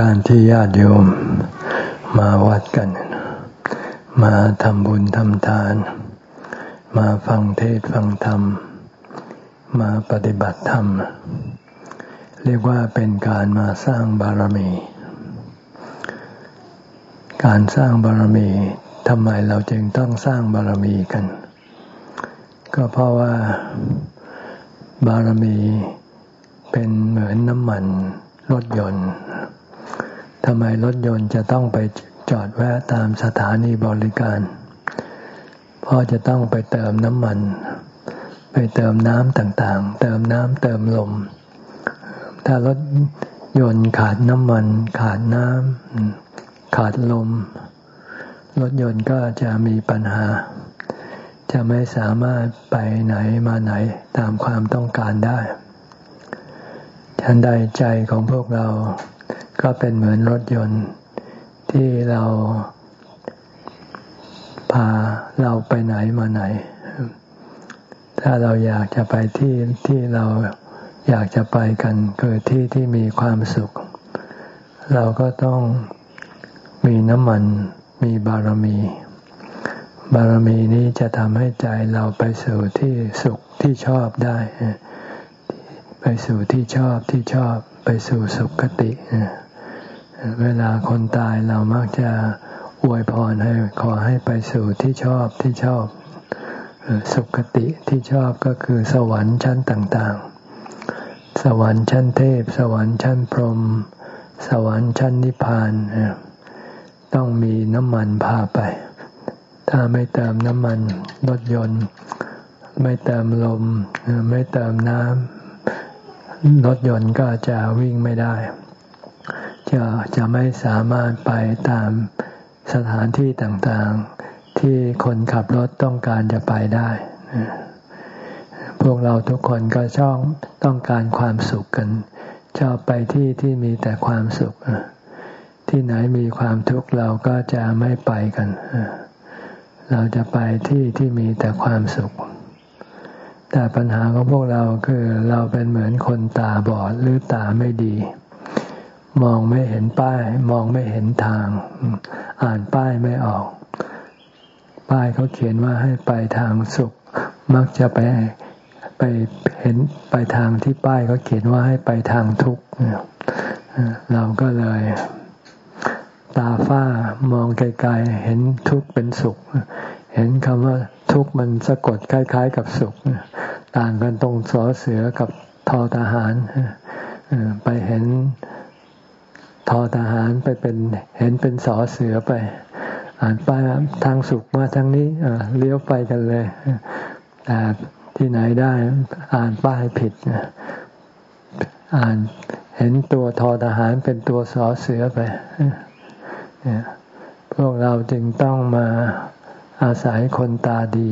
การที่ญาติโยมมาวัดกัน มาทำบุญทำทาน มาฟังเทศฟังธรรม มาปฏิบัติธรรม เรียกว่าเป็นการมาสร้างบารมี การสร้างบารมีทำไมเราจึงต้องสร้างบารมีกัน ก็เพราะว่าบารมีเป็นเหมือนน้ำมันรถยนต์ ทำไมรถยนต์จะต้องไปจอดแวะตามสถานีบริการเพราะจะต้องไปเติมน้ำมัน ไปเติมน้ำต่างๆ เติมน้ำเติมลม ถ้ารถยนต์ขาดน้ำมัน ขาดน้ำขาดลม รถยนต์ก็จะมีปัญหา จะไม่สามารถไปไหนมาไหนตามความต้องการได้ทันใดใจของพวกเรา ก็เป็นเหมือนรถยนต์ที่เราพาเราไปไหนมาไหน ถ้าเราอยากจะไปที่ที่เราอยากจะไปกันคือที่ที่มีความสุข เราก็ต้องมีน้ำมันมีบารมี บารมีนี้จะทำให้ใจเราไปสู่ที่สุขที่ชอบได้ ไปสู่ที่ชอบที่ชอบ ไปสู่สุขคติ เวลาคนตายเรามักจะอวยพรให้ขอให้ไปสู่ที่ชอบที่ชอบสุขติที่ชอบก็คือสวรรค์ชั้นต่างๆ สวรรค์ชั้นเทพ สวรรค์ชั้นพรหมสวรรค์ชั้นนิพพานต้องมีน้ำมันพาไป ถ้าไม่เติมน้ำมันรถยนต์ ไม่เติมลม ไม่เติมน้ำ รถยนต์ก็จะวิ่งไม่ได้ จะจะไม่สามารถไปตามสถานที่ต่างๆ ที่คนขับรถต้องการจะไปได้ พวกเราทุกคนก็ชอบต้องการความสุขกัน ชอบไปที่ที่มีแต่ความสุข ที่ไหนมีความทุกข์เราก็จะไม่ไปกัน เราจะไปที่ที่มีแต่ความสุข แต่ปัญหาของพวกเราคือเราเป็นเหมือนคนตาบอดหรือตาไม่ดี มองไม่เห็นป้าย มองไม่เห็นทาง อ่านป้ายไม่ออก ป้ายเขาเขียนว่าให้ไปทางสุข มักจะไปไปเห็นไปทางที่ป้ายเขาเขียนว่าให้ไปทางทุกข์เราก็เลย ตาฝ้ามองไกลๆเห็นทุกข์เป็นสุข เห็นคำว่าทุกข์มันสะกดคล้าย ๆ กับสุข ต่างกันตรงสอเสือกับทอทหารไปเห็นทอทหารไปเป็นเห็นเป็นสอเสือไป อ่านป้ายทางสุขมาทางนี้เลี้ยวไปกันเลยแต่ที่ไหนได้อ่านป้ายผิดอ่านเห็นตัวทอทหารเป็นตัวสอเสือไปพวกเราจึงต้องมาอาศัยคนตาดี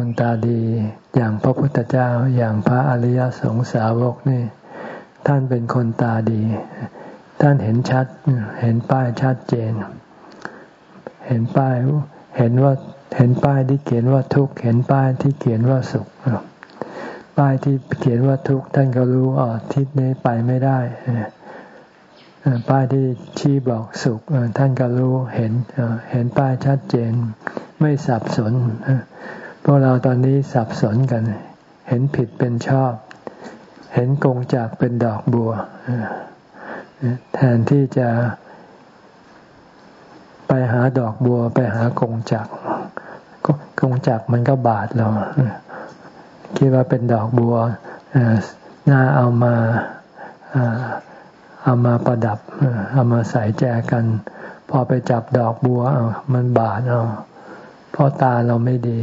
คนตาดีอย่างพระพุทธเจ้าอย่างพระอริยสงสาวกนี่ ท่านเป็นคนตาดี ท่านเห็นชัด เห็นป้ายชัดเจน เห็นป้าย เห็นว่า เห็นป้ายที่เขียนว่าทุกข์ เห็นป้ายที่เขียนว่าสุข ป้ายที่เขียนว่าทุกข์ท่านก็รู้อ๋อทิศนี้ไปไม่ได้ป้ายที่ชี้บอกสุขท่านก็รู้เห็นเห็นป้ายชัดเจน ไม่สับสน พวกเราตอนนี้สับสนกัน เห็นผิดเป็นชอบ เห็นกงจากเป็นดอกบัว แทนที่จะไปหาดอกบัวไปหากงจักกงจักมันก็บาดเราคิดว่าเป็นดอกบัวน่าเอามาเอามาประดับเอามาใส่แจกัน พอไปจับดอกบัวเอามันบาดเอาเพราะตาเราไม่ดี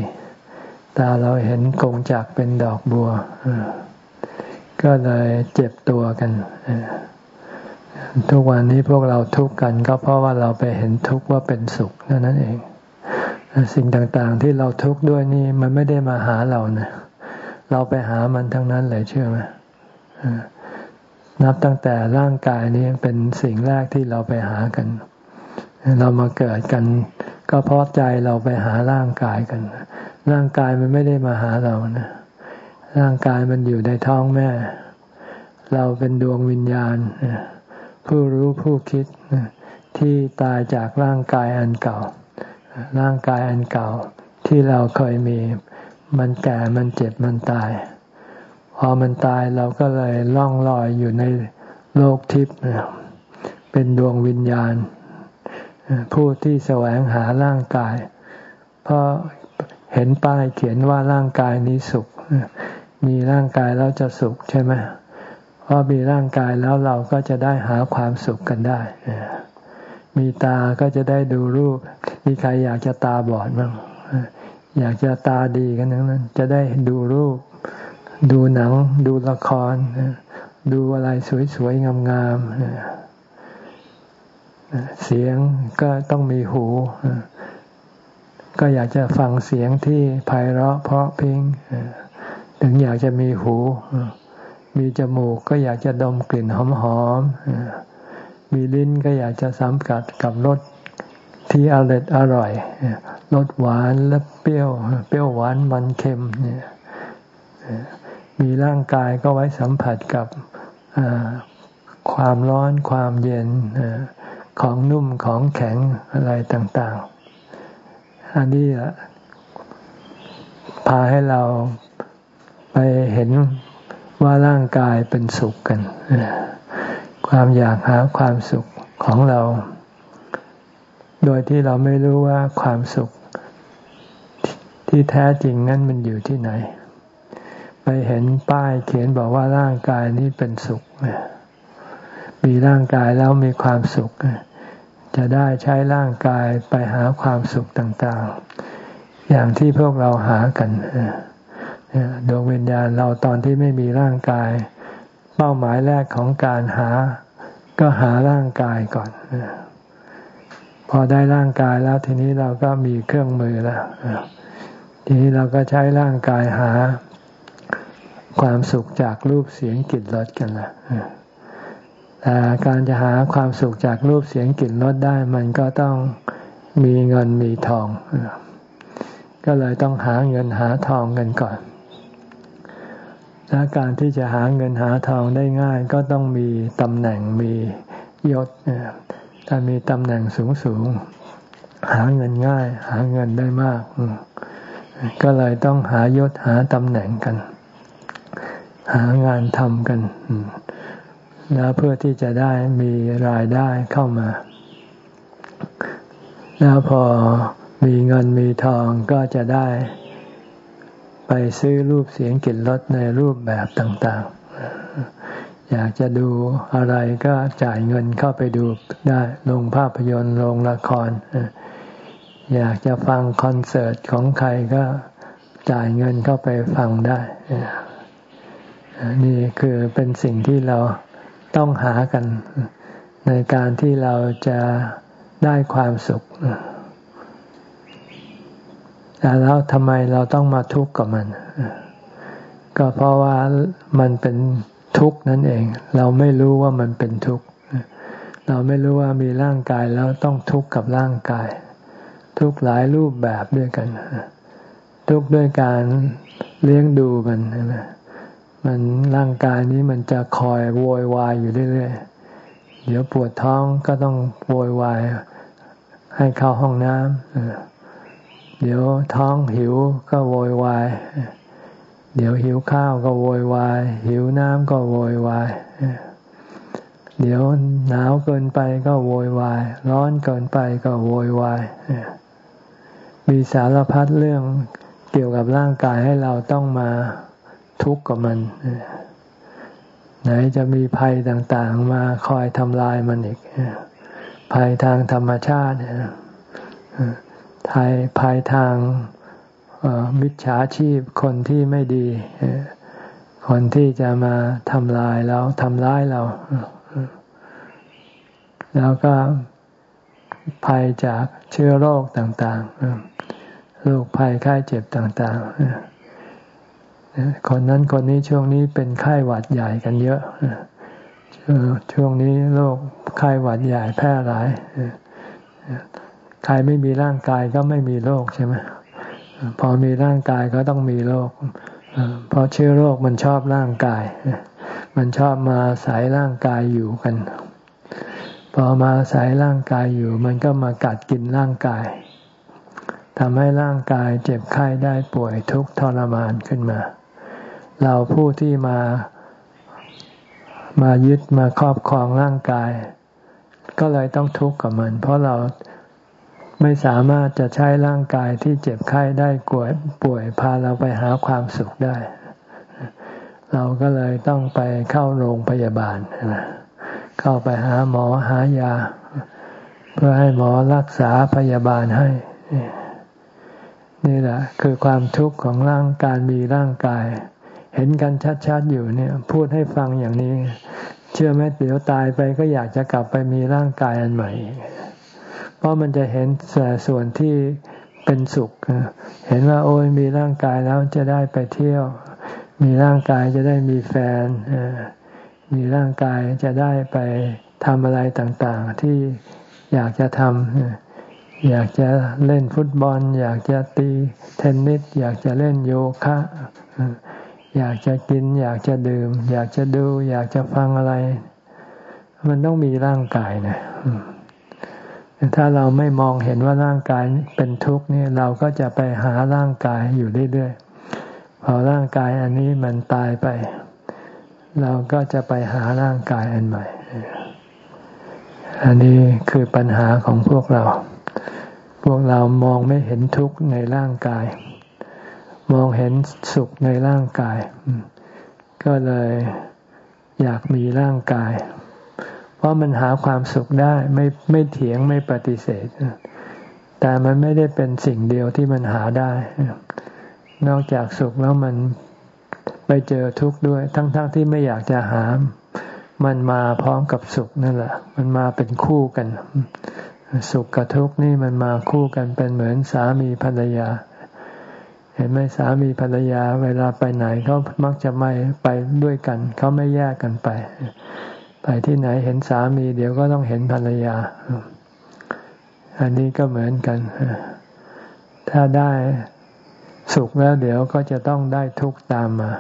ตาเราเห็นกงจักเป็นดอกบัว ก็เลยเจ็บตัวกัน ทุกวันนี้พวกเราทุกข์กันก็เพราะว่าเราไปเห็นทุกข์ว่าเป็นสุขนั่นเอง สิ่งต่างๆที่เราทุกข์ด้วยนี่มันไม่ได้มาหาเรานะ เราไปหามันทั้งนั้นเลยเชื่อไหมนับตั้งแต่ร่างกายนี้เป็นสิ่งแรกที่เราไปหากัน เรามาเกิดกัน ก็เพราะใจเราไปหาร่างกายกัน ร่างกายมันไม่ได้มาหาเรานะ ร่างกายมันอยู่ในท้องแม่ เราเป็นดวงวิญญาณ ผู้รู้ผู้คิดที่ตายจากร่างกายอันเก่า ร่างกายอันเก่าที่เราเคยมี มันแก่มันเจ็บมันตาย พอมันตายเราก็เลยล่องลอยอยู่ในโลกทิพย์เป็นดวงวิญญาณ ผู้ที่แสวงหาร่างกาย เพราะ เห็นป้ายเขียนว่าร่างกายนี้สุข มีร่างกายแล้วจะสุขใช่ไหมเพราะมีร่างกายแล้วเราก็จะได้หาความสุขกันได้ มีตาก็จะได้ดูรูป มีใครอยากจะตาบอดบ้างอยากจะตาดีกันนั้น จะได้ดูรูป ดูหนัง ดูละคร ดูอะไรสวยๆ งามๆเสียงก็ต้องมีหู ก็อยากจะฟังเสียงที่ไพเราะเพราะเพลงถึงอยากจะมีหู มีจมูกก็อยากจะดมกลิ่นหอมๆ มีลิ้นก็อยากจะสัมผัสกับรสที่อร่อยอร่อยรสหวานและเปรี้ยว เปรี้ยวหวานมันเค็มเนี่ยมีร่างกายก็ไว้สัมผัสกับความร้อนความเย็นของนุ่มของแข็งอะไรต่างๆ อันนี้พาให้เราไปเห็นว่าร่างกายเป็นสุขกัน ความอยากหาความสุขของเรา โดยที่เราไม่รู้ว่าความสุข ที่แท้จริงนั้นมันอยู่ที่ไหน ไปเห็นป้ายเขียนบอกว่าร่างกายนี้เป็นสุข มีร่างกายแล้วมีความสุข จะได้ใช้ร่างกายไปหาความสุขต่างๆ อย่างที่พวกเราหากันดวงวิญญาณเราตอนที่ไม่มีร่างกาย เป้าหมายแรกของการหา ก็หาร่างกายก่อน พอได้ร่างกายแล้วทีนี้เราก็มีเครื่องมือแล้วทีนี้เราก็ใช้ร่างกายหา ความสุขจากรูปเสียงกลิ่นรสกันละ แต่การจะหาความสุขจากรูปเสียงกลิ่นรสได้ มันก็ต้องมีเงินมีทอง ก็เลยต้องหาเงินหาทองกันก่อน และการที่จะหาเงินหาทองได้ง่าย ก็ต้องมีตำแหน่งมียศถ้ามีตำแหน่งสูงสูงหาเงินง่าย หาเงินได้มาก ก็เลยต้องหายศหาตำแหน่งกัน หางานทำกัน แล้วเพื่อที่จะได้มีรายได้เข้ามา แล้วพอมีเงินมีทองก็จะได้ไปซื้อรูปเสียงกลิ่นรสในรูปแบบต่างๆ อยากจะดูอะไรก็จ่ายเงินเข้าไปดูได้ลงภาพยนตร์ลงละคร อยากจะฟังคอนเสิร์ตของใครก็จ่ายเงินเข้าไปฟังได้ นี่คือเป็นสิ่งที่เรา ต้องหากัน ในการที่เราจะได้ความสุขแล้วทำไมเราต้องมาทุกข์กับมัน ก็เพราะว่ามันเป็นทุกข์นั่นเอง เราไม่รู้ว่ามันเป็นทุกข์เราไม่รู้ว่ามีร่างกายแล้วต้องทุกข์กับร่างกาย ทุกหลายรูปแบบด้วยกัน ทุกด้วยการเลี้ยงดูมันใช่ไหม มันร่างกายนี้มันจะคอยโวยวายอยู่เรื่อยๆ เดี๋ยวปวดท้องก็ต้องโวยวายให้เข้าห้องน้ำเดี๋ยวท้องหิวก็โวยวาย เดี๋ยวหิวข้าวก็โวยวาย หิวน้ำก็โวยวาย เดี๋ยวหนาวเกินไปก็โวยวาย ร้อนเกินไปก็โวยวาย มีสารพัดเรื่องเกี่ยวกับร่างกายให้เราต้องมา ทุกข์กับมัน ไหนจะมีภัยต่างๆ มาคอยทำลายมันอีก ภัยทางธรรมชาติภัยภัยทางมิจฉาชีพคนที่ไม่ดี คนที่จะมาทำลายเราทำร้ายเรา แล้วก็ภัยจากเชื้อโรคต่างๆโรคภัยไข้เจ็บต่าง ๆ คนนั้นคนนี้ช่วงนี้เป็นไข้หวัดใหญ่กันเยอะช่วงนี้โรคไข้หวัดใหญ่แพร่หลายใครไม่มีร่างกายก็ไม่มีโรคใช่ไหมพอมีร่างกายก็ต้องมีโรคเพราะเชื้อโรคมันชอบร่างกาย มันชอบมาสายร่างกายอยู่กัน พอมาอายร่างกายอยู่ มันก็มากัดกินร่างกายทำให้ร่างกายเจ็บไข้ได้ป่วยทุกทรมานขึ้นมา เราผู้ที่มา มายึดมาครอบครองร่างกาย ก็เลยต้องทุกข์กับมัน เพราะเราไม่สามารถจะใช้ร่างกายที่เจ็บไข้ได้ป่วยป่วยพาเราไปหาความสุขได้ เราก็เลยต้องไปเข้าโรงพยาบาล เข้าไปหาหมอหายา เพื่อให้หมอรักษาพยาบาลให้นี่แหละคือความทุกข์ของร่างการมีร่างกาย เห็นกันชัดๆอยู่เนี่ย พูดให้ฟังอย่างนี้ เชื่อไหมเดี๋ยวตายไปก็อยากจะกลับไปมีร่างกายอันใหม่ เพราะมันจะเห็นแต่ส่วนที่เป็นสุข เห็นว่าโอ้ยมีร่างกายแล้วจะได้ไปเที่ยว มีร่างกายจะได้มีแฟน มีร่างกายจะได้ไปทำอะไรต่างๆ ที่อยากจะทำอยากจะเล่นฟุตบอล อยากจะตีเทนนิส อยากจะเล่นโยคะ อยากจะกิน อยากจะดื่ม อยากจะดู อยากจะฟังอะไร มันต้องมีร่างกายนะถ้าเราไม่มองเห็นว่าร่างกายเป็นทุกข์นี่เราก็จะไปหาร่างกายอยู่เรื่อยๆพอร่างกายอันนี้มันตายไป เราก็จะไปหาร่างกายอันใหม่ อันนี้คือปัญหาของพวกเรา พวกเรามองไม่เห็นทุกข์ในร่างกาย มองเห็นสุขในร่างกาย ก็เลยอยากมีร่างกาย เพราะมันหาความสุขได้ไม่ไม่เถียงไม่ปฏิเสธ แต่มันไม่ได้เป็นสิ่งเดียวที่มันหาได้ นอกจากสุขแล้วมันไปเจอทุกข์ด้วย ทั้งๆทที่ไม่อยากจะหามมันมาพร้อมกับสุขนั่นแหละ มันมาเป็นคู่กัน สุขกับทุกข์นี่มันมาคู่กันเป็นเหมือนสามีภรรยา เห็นไหมสามีภรรยาเวลาไปไหนเขามักจะไม่ไปด้วยกันเขาไม่แยกกันไป ไปที่ไหนเห็นสามีเดี๋ยวก็ต้องเห็นภรรยา อันนี้ก็เหมือนกัน ถ้าได้สุขแล้วเดี๋ยวก็จะต้องได้ทุกข์ตามมา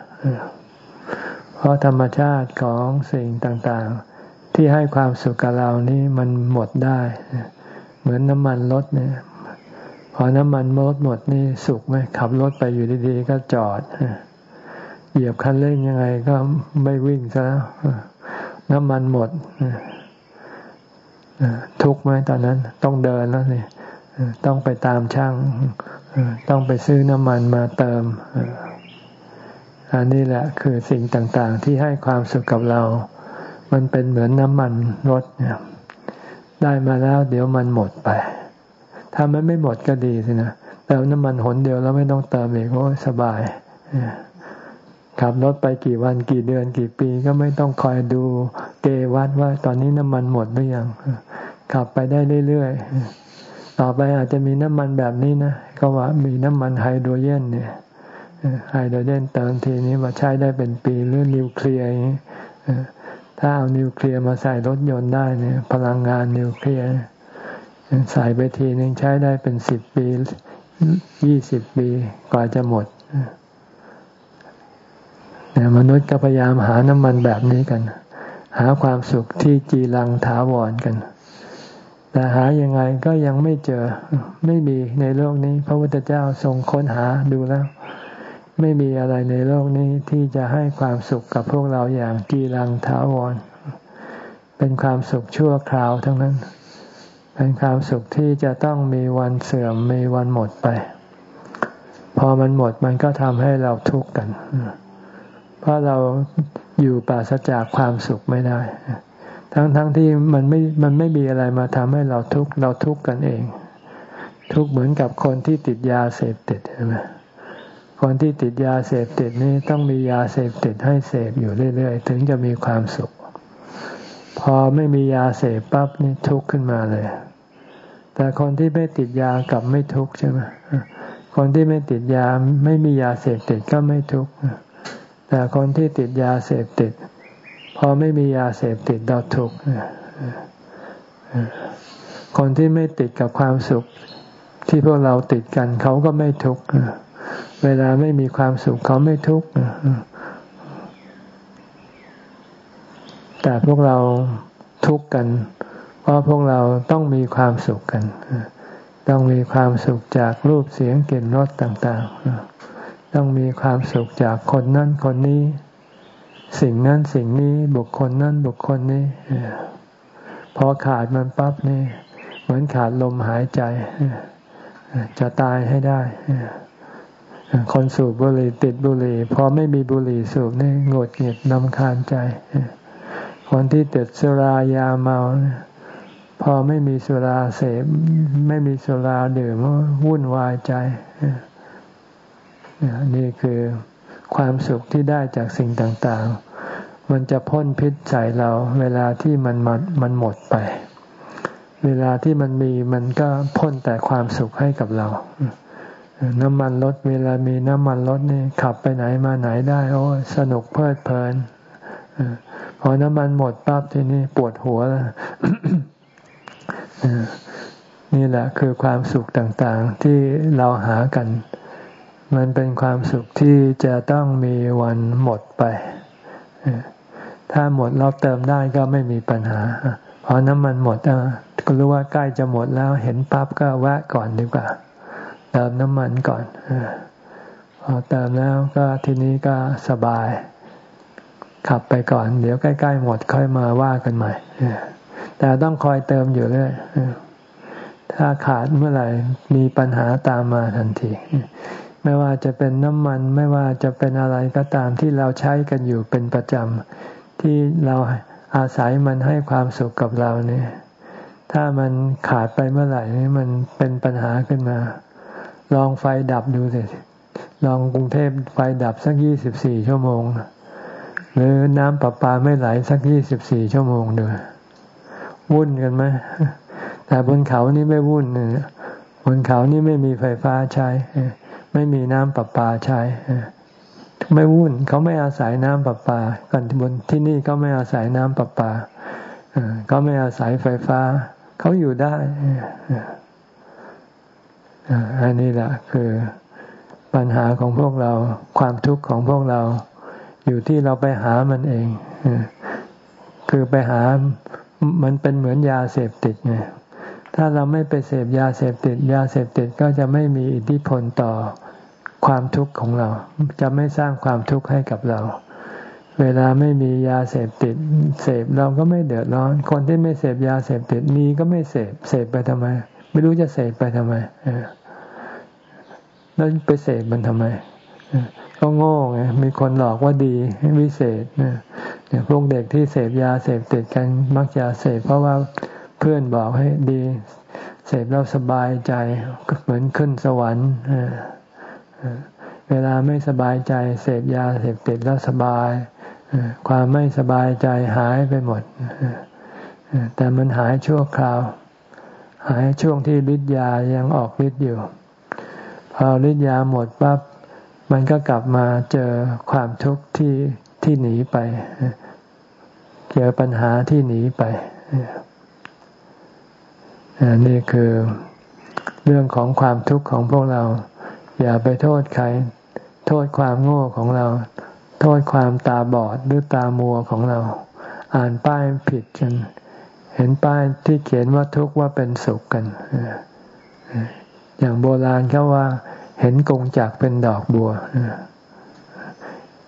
เพราะธรรมชาติของสิ่งต่างๆ ที่ให้ความสุขกับเรานี่มันหมดได้ เหมือนน้ำมันรถเนี่ย พอน้ำมันรถหมดนี่สุขไหมขับรถไปอยู่ดีๆก็จอดเหยียบคันเร่งยังไงก็ไม่วิ่งซะแล้วน้ำมันหมดทุกข์ไหมตอนนั้น ต้องเดินแล้วเนี่ยต้องไปตามช่างต้องไปซื้อน้ำมันมาเติมอันนี้แหละคือสิ่งต่างๆ ที่ให้ความสุขกับเรา มันเป็นเหมือนน้ำมันรถเนี่ยได้มาแล้วเดี๋ยวมันหมดไป ถ้ามันไม่หมดก็ดีสินะเติมน้ำมันหนเดียวแล้วไม่ต้องเติมอีกโอ้สบายขับรถไปกี่วันกี่เดือนกี่ปีก็ไม่ต้องคอยดูเกวัดว่าตอนนี้น้ำมันหมดหรือยังขับไปได้เรื่อยๆต่อไปอาจจะมีน้ำมันแบบนี้นะก็ว่ามีน้ำมันไฮโดรเจนเนี่ยไฮโดรเจนเติมทีนี้มาใช้ได้เป็นปีหรือนิวเคลียร์อย่างนี้ถ้าเอานิวเคลียร์มาใส่รถยนต์ได้เนี่ย พลังงานนิวเคลียร์ ใส่ไปทีนึงใช้ได้เป็นสิบปียี่สิบปีกว่าจะหมดเนี่มนุษย์ก็พยายามหาน้ำมันแบบนี้กัน หาความสุขที่จีรังถาวรกัน แต่หายังไงก็ยังไม่เจอ ไม่มีในโลกนี้ พระพุทธเจ้าทรงค้นหาดูแล้ว ไม่มีอะไรในโลกนี้ที่จะให้ความสุขกับพวกเราอย่างกีรังถาวร เป็นความสุขชั่วคราวทั้งนั้น เป็นความสุขที่จะต้องมีวันเสื่อมมีวันหมดไป พอมันหมดมันก็ทำให้เราทุกข์กัน เพราะเราอยู่ปราศจากความสุขไม่ได้ ทั้งๆทที่มันไม่มันไม่มีอะไรมาทำให้เราทุกข์เราทุกข์กันเอง ทุกข์เหมือนกับคนที่ติดยาเสพติดใช่ไหมคนที่ติดยาเสพติดนี่ต้องมียาเสพติดให้เสพอยู่เรื่อยๆ ถึงจะมีความสุข พอไม่มียาเสพปั๊บนี่ทุกข์ขึ้นมาเลย แต่คนที่ไม่ติดยากับไม่ทุกข์ใช่ไหมคนที่ไม่ติดยาไม่มียาเสพติดก็ไม่ทุกข์แต่คนที่ติดยาเสพติด พอไม่มียาเสพติดเราทุกข์คนที่ไม่ติดกับความสุขที่พวกเราติดกันเขาก็ไม่ทุกข์เวลาไม่มีความสุขเขาไม่ทุกข์ แต่พวกเราทุกข์กัน เพราะพวกเราต้องมีความสุขกัน ต้องมีความสุขจากรูปเสียงกลิ่นรสต่างๆ ต้องมีความสุขจากคนนั้นคนนี้ สิ่งนั้นสิ่งนี้บุคคลนั้นบุคคลนี้ พอขาดมันปั๊บนี่ เหมือนขาดลมหายใจ จะตายให้ได้คนสูบบุหรี่ติดบุหรี่พอไม่มีบุหรี่สูบนี่งดเหงียดนำคาญใจ คนที่ติดสุรายาเมา พอไม่มีสุราเสพไม่มีสุราดื่มวุ่นวายใจ นี่คือความสุขที่ได้จากสิ่งต่างๆ มันจะพ่นพิษใส่เรา เวลาที่มันมันมันหมดไป เวลาที่มันมีมันก็พ่นแต่ความสุขให้กับเรา น้ำมันรถเวลามีน้ำมันรถนี่ขับไปไหนมาไหนได้ โอ้สนุกเพลิดเพลิน พอน้ำมันหมดปั๊บทีนี้ปวดหัวแล้วนี่แหละคือความสุขต่างๆที่เราหากัน มันเป็นความสุขที่จะต้องมีวันหมดไป ถ้าหมดเราเติมได้ก็ไม่มีปัญหาพอน้ำมันหมดก็รู้ว่าใกล้จะหมดแล้วเห็นปั๊บก็แวะก่อนดีกว่า เติมน้ำมันก่อนพอเติมแล้วก็ทีนี้ก็สบาย ขับไปก่อน เดี๋ยวใกล้ๆหมดค่อยมาว่ากันใหม่แต่ต้องคอยเติมอยู่เรื่อยถ้าขาดเมื่อไหร่มีปัญหาตามมาทันที ไม่ว่าจะเป็นน้ำมันไม่ว่าจะเป็นอะไรก็ตามที่เราใช้กันอยู่เป็นประจำที่เราอาศัยมันให้ความสุขกับเราเนี่ย ถ้ามันขาดไปเมื่อไหร่นี่มันเป็นปัญหาขึ้นมา ลองไฟดับดูสิลองกรุงเทพไฟดับสักยี่สิบสี่ชั่วโมง หรือน้ำประปาไม่ไหลสักยี่สิบสี่ชั่วโมงดูวุ่นกันไหมแต่บนเขานี่ไม่วุ่นบนเขานี่ไม่มีไฟฟ้าใช้ ไม่มีน้ำประปาใช้ไม่วุ่นเขาไม่อาศัยน้ำประปากันบนที่นี่เขาไม่อาศัยน้ำประปาเขาไม่อาศัยไฟฟ้า เขาอยู่ได้อันนี้แหละคือปัญหาของพวกเราความทุกข์ของพวกเรา อยู่ที่เราไปหามันเองคือไปหามันเป็นเหมือนยาเสพติดไงถ้าเราไม่ไปเสพยาเสพติด ยาเสพติดก็จะไม่มีอิทธิพลต่อความทุกข์ของเรา จะไม่สร้างความทุกข์ให้กับเรา เวลาไม่มียาเสพติด เสพเราก็ไม่เดือดร้อน คนที่ไม่เสพยาเสพติดมีก็ไม่เสพเสพไปทำไม ไม่รู้จะเสพไปทำไมแล้วไปเสพมันทำไม ก็โง่ไงมีคนหลอกว่าดีวิเศษเนี่ยพวกเด็กที่เสพยาเสพติดกันมักจะเสพเพราะว่าเพื่อนบอกให้ดี เสพแล้วสบายใจเหมือนขึ้นสวรรค์เวลาไม่สบายใจเสพยาเสพติดแล้วสบายความไม่สบายใจหายไปหมดแต่มันหายชั่วคราว หายช่วงที่ฤทธิ์ยายังออกฤทธิ์อยู่ พอฤทธิ์ยาหมดปั๊บ มันก็กลับมาเจอความทุกข์ที่ที่หนีไป เจอปัญหาที่หนีไปนี่คือเรื่องของความทุกข์ของพวกเรา อย่าไปโทษใคร โทษความโง่ของเรา โทษความตาบอดหรือตามัวของเรา อ่านป้ายผิดจนเห็นป้ายที่เขียนว่าทุกข์ว่าเป็นสุขกัน อย่างโบราณเขาว่า เห็นกงจักเป็นดอกบัว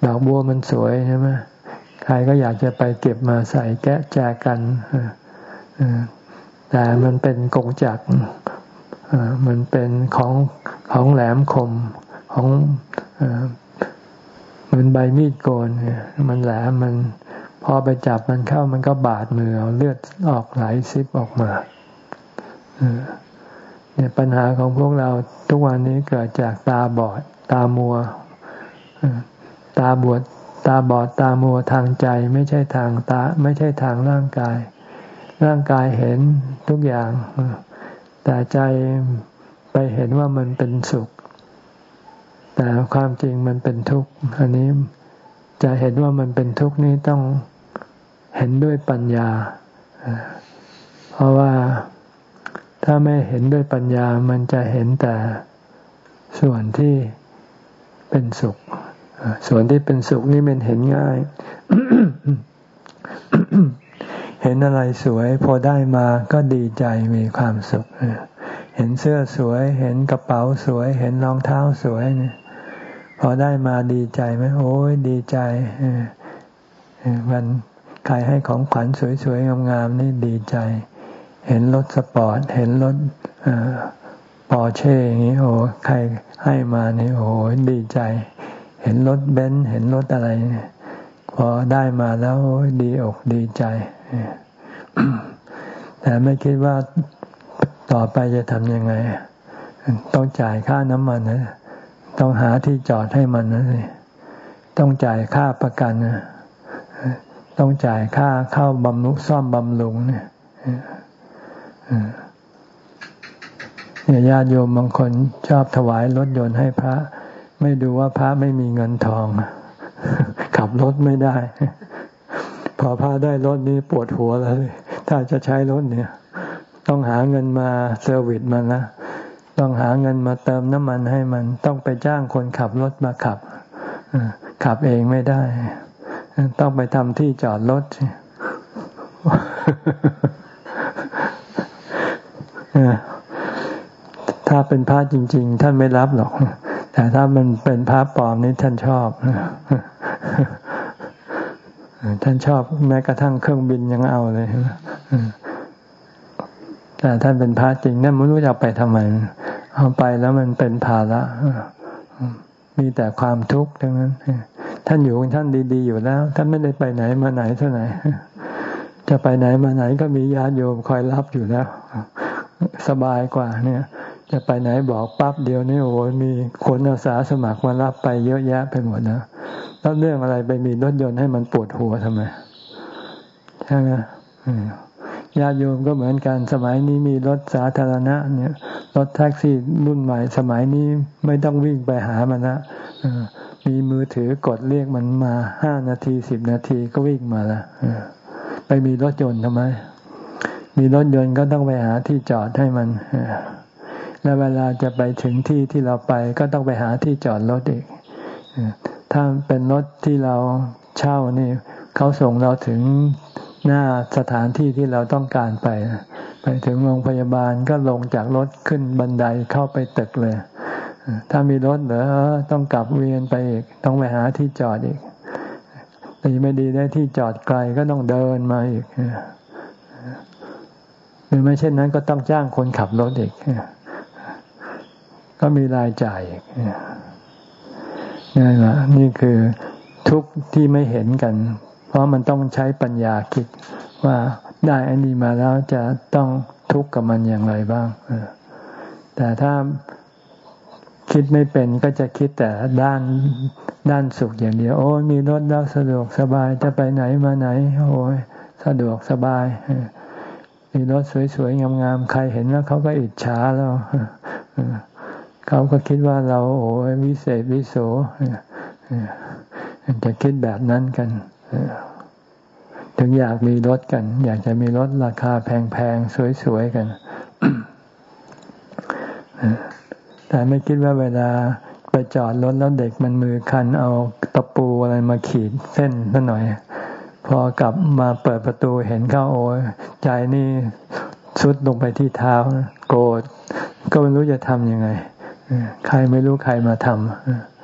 ดอกบัวมันสวยใช่ไหมใครก็อยากจะไปเก็บมาใส่แกะแจกันแต่มันเป็นกงจักมันเป็นของของแหลมคมของมันใบมีดโกนมันแหลมมันพอไปจับมันเข้ามันก็บาดมือเลือดออกไหลซิบออกมา เนี่ยปัญหาของพวกเราทุกวันนี้เกิดจากตาบอด ตามัว ตาบวดตาบอดตามัวทางใจไม่ใช่ทางตาไม่ใช่ทางร่างกาย ร่างกายเห็นทุกอย่าง แต่ใจไปเห็นว่ามันเป็นสุข แต่ความจริงมันเป็นทุกข์อันนี้จะเห็นว่ามันเป็นทุกข์นี้ต้องเห็นด้วยปัญญา เพราะว่า ถ้าไม่เห็นด้วยปัญญามันจะเห็นแต่ส่วนที่เป็นสุข ส่วนที่เป็นสุขนี่มันเห็นง่าย เห็นอะไรสวย พอได้มาก็ดีใจมีความสุข เห็นเสื้อสวย เห็นกระเป๋าสวย เห็นรองเท้าสวยเนี่ยพอได้มาดีใจไหมโอ้ยดีใจมันใครให้ของขวัญสวยๆงามๆนี่ดีใจ เห็นรถสปอร์ต เห็นรถปอร์เช่อย่างนี้โอ้ใครให้มานี่โอ้ดีใจ เห็นรถเบนซ์เห็นรถอะไร พอได้มาแล้วดีอกดีใจ แต่ไม่คิดว่าต่อไปจะทำยังไง ต้องจ่ายค่าน้ำมันนะต้องหาที่จอดให้มันนะต้องจ่ายค่าประกันนะต้องจ่ายค่าเข้าบำรุงซ่อมบำรุงเนี่ย เนี่ยญาติโยมบางคนชอบถวายรถยนต์ให้พระ ไม่ดูว่าพระไม่มีเงินทอง ขับรถไม่ได้ พอพระได้รถนี้ปวดหัวแล้วถ้าจะใช้รถเนี่ย ต้องหาเงินมา service มันนะต้องหาเงินมาเติมน้ำมันให้มัน ต้องไปจ้างคนขับรถมาขับขับเองไม่ได้ ต้องไปทำที่จอดรถ ถ้าเป็นพระจริง ๆ ท่านไม่รับหรอก แต่ถ้ามันเป็นพระปลอมนี่ท่านชอบท่านชอบแม้กระทั่งเครื่องบินยังเอาเลยแต่ท่านเป็นพระจริงนั่นไม่รู้จะไปทำไม เอาไปแล้วมันเป็นภาระมีแต่ความทุกข์ทั้งนั้น ท่านอยู่ของท่านดี ๆ อยู่แล้ว ท่านไม่ได้ไปไหนมาไหนเท่าไหร่จะไปไหนมาไหนก็มีญาติโยมคอยรับอยู่แล้ว สบายกว่าเนี่ย จะไปไหนบอกปั๊บเดียวนี่โอ้ยมีคนอาสาสมัครมารับไปเยอะแยะไปหมดนะแล้วเรื่องอะไรไปมีรถยนต์ให้มันปวดหัวทำไมใช่ไหมญาติโยมก็เหมือนกันสมัยนี้มีรถสาธารณะ เนี่ยรถแท็กซี่รุ่นใหม่ สมัยนี้ไม่ต้องวิ่งไปหามันนะมีมือถือกดเรียกมันมาห้านาทีสิบนาทีก็วิ่งมาละไปมีรถยนต์ทำไม มีรถยนต์ก็ต้องไปหาที่จอดให้มัน แล้วเวลาจะไปถึงที่ที่เราไปก็ต้องไปหาที่จอดรถอีก ถ้าเป็นรถที่เราเช่านี่เขาส่งเราถึงหน้าสถานที่ที่เราต้องการไป ไปถึงโรงพยาบาลก็ลงจากรถขึ้นบันไดเข้าไปตึกเลย ถ้ามีรถเหรอต้องกลับเวียนไปอีก ต้องไปหาที่จอดอีกแต่ไม่ดีได้ที่จอดไกลก็ต้องเดินมาอีก หรือไม่เช่นนั้นก็ต้องจ้างคนขับรถอีก ก็มีรายจ่ายอีกนี่แหละนี่คือทุกที่ไม่เห็นกัน เพราะมันต้องใช้ปัญญาคิดว่าได้อันนี้มาแล้วจะต้องทุกข์กับมันอย่างไรบ้างแต่ถ้าคิดไม่เป็นก็จะคิดแต่ด้านด้านสุขอย่างเดียว โอ้มีรถแล้วสะดวกสบายจะไปไหนมาไหน โอ้ยสะดวกสบาย มีรถสวยๆงามๆใครเห็นแล้วเขาก็อิจฉาแล้วเขาก็คิดว่าเราโอ้ยวิเศษวิโสจะคิดแบบนั้นกันถึงอยากมีรถกัน อยากจะมีรถราคาแพงๆสวยๆกันแต่ไม่คิดว่าเวลาไปจอดรถแล้วเด็กมันมือคัน เอาตะปูอะไรมาขีดเส้นนั่นหน่อย พอกลับมาเปิดประตูเห็นเข้าโอ้ยใจนี่สุดลงไปที่เท้า โกรธก็ไม่รู้จะทำยังไงใครไม่รู้ใครมาท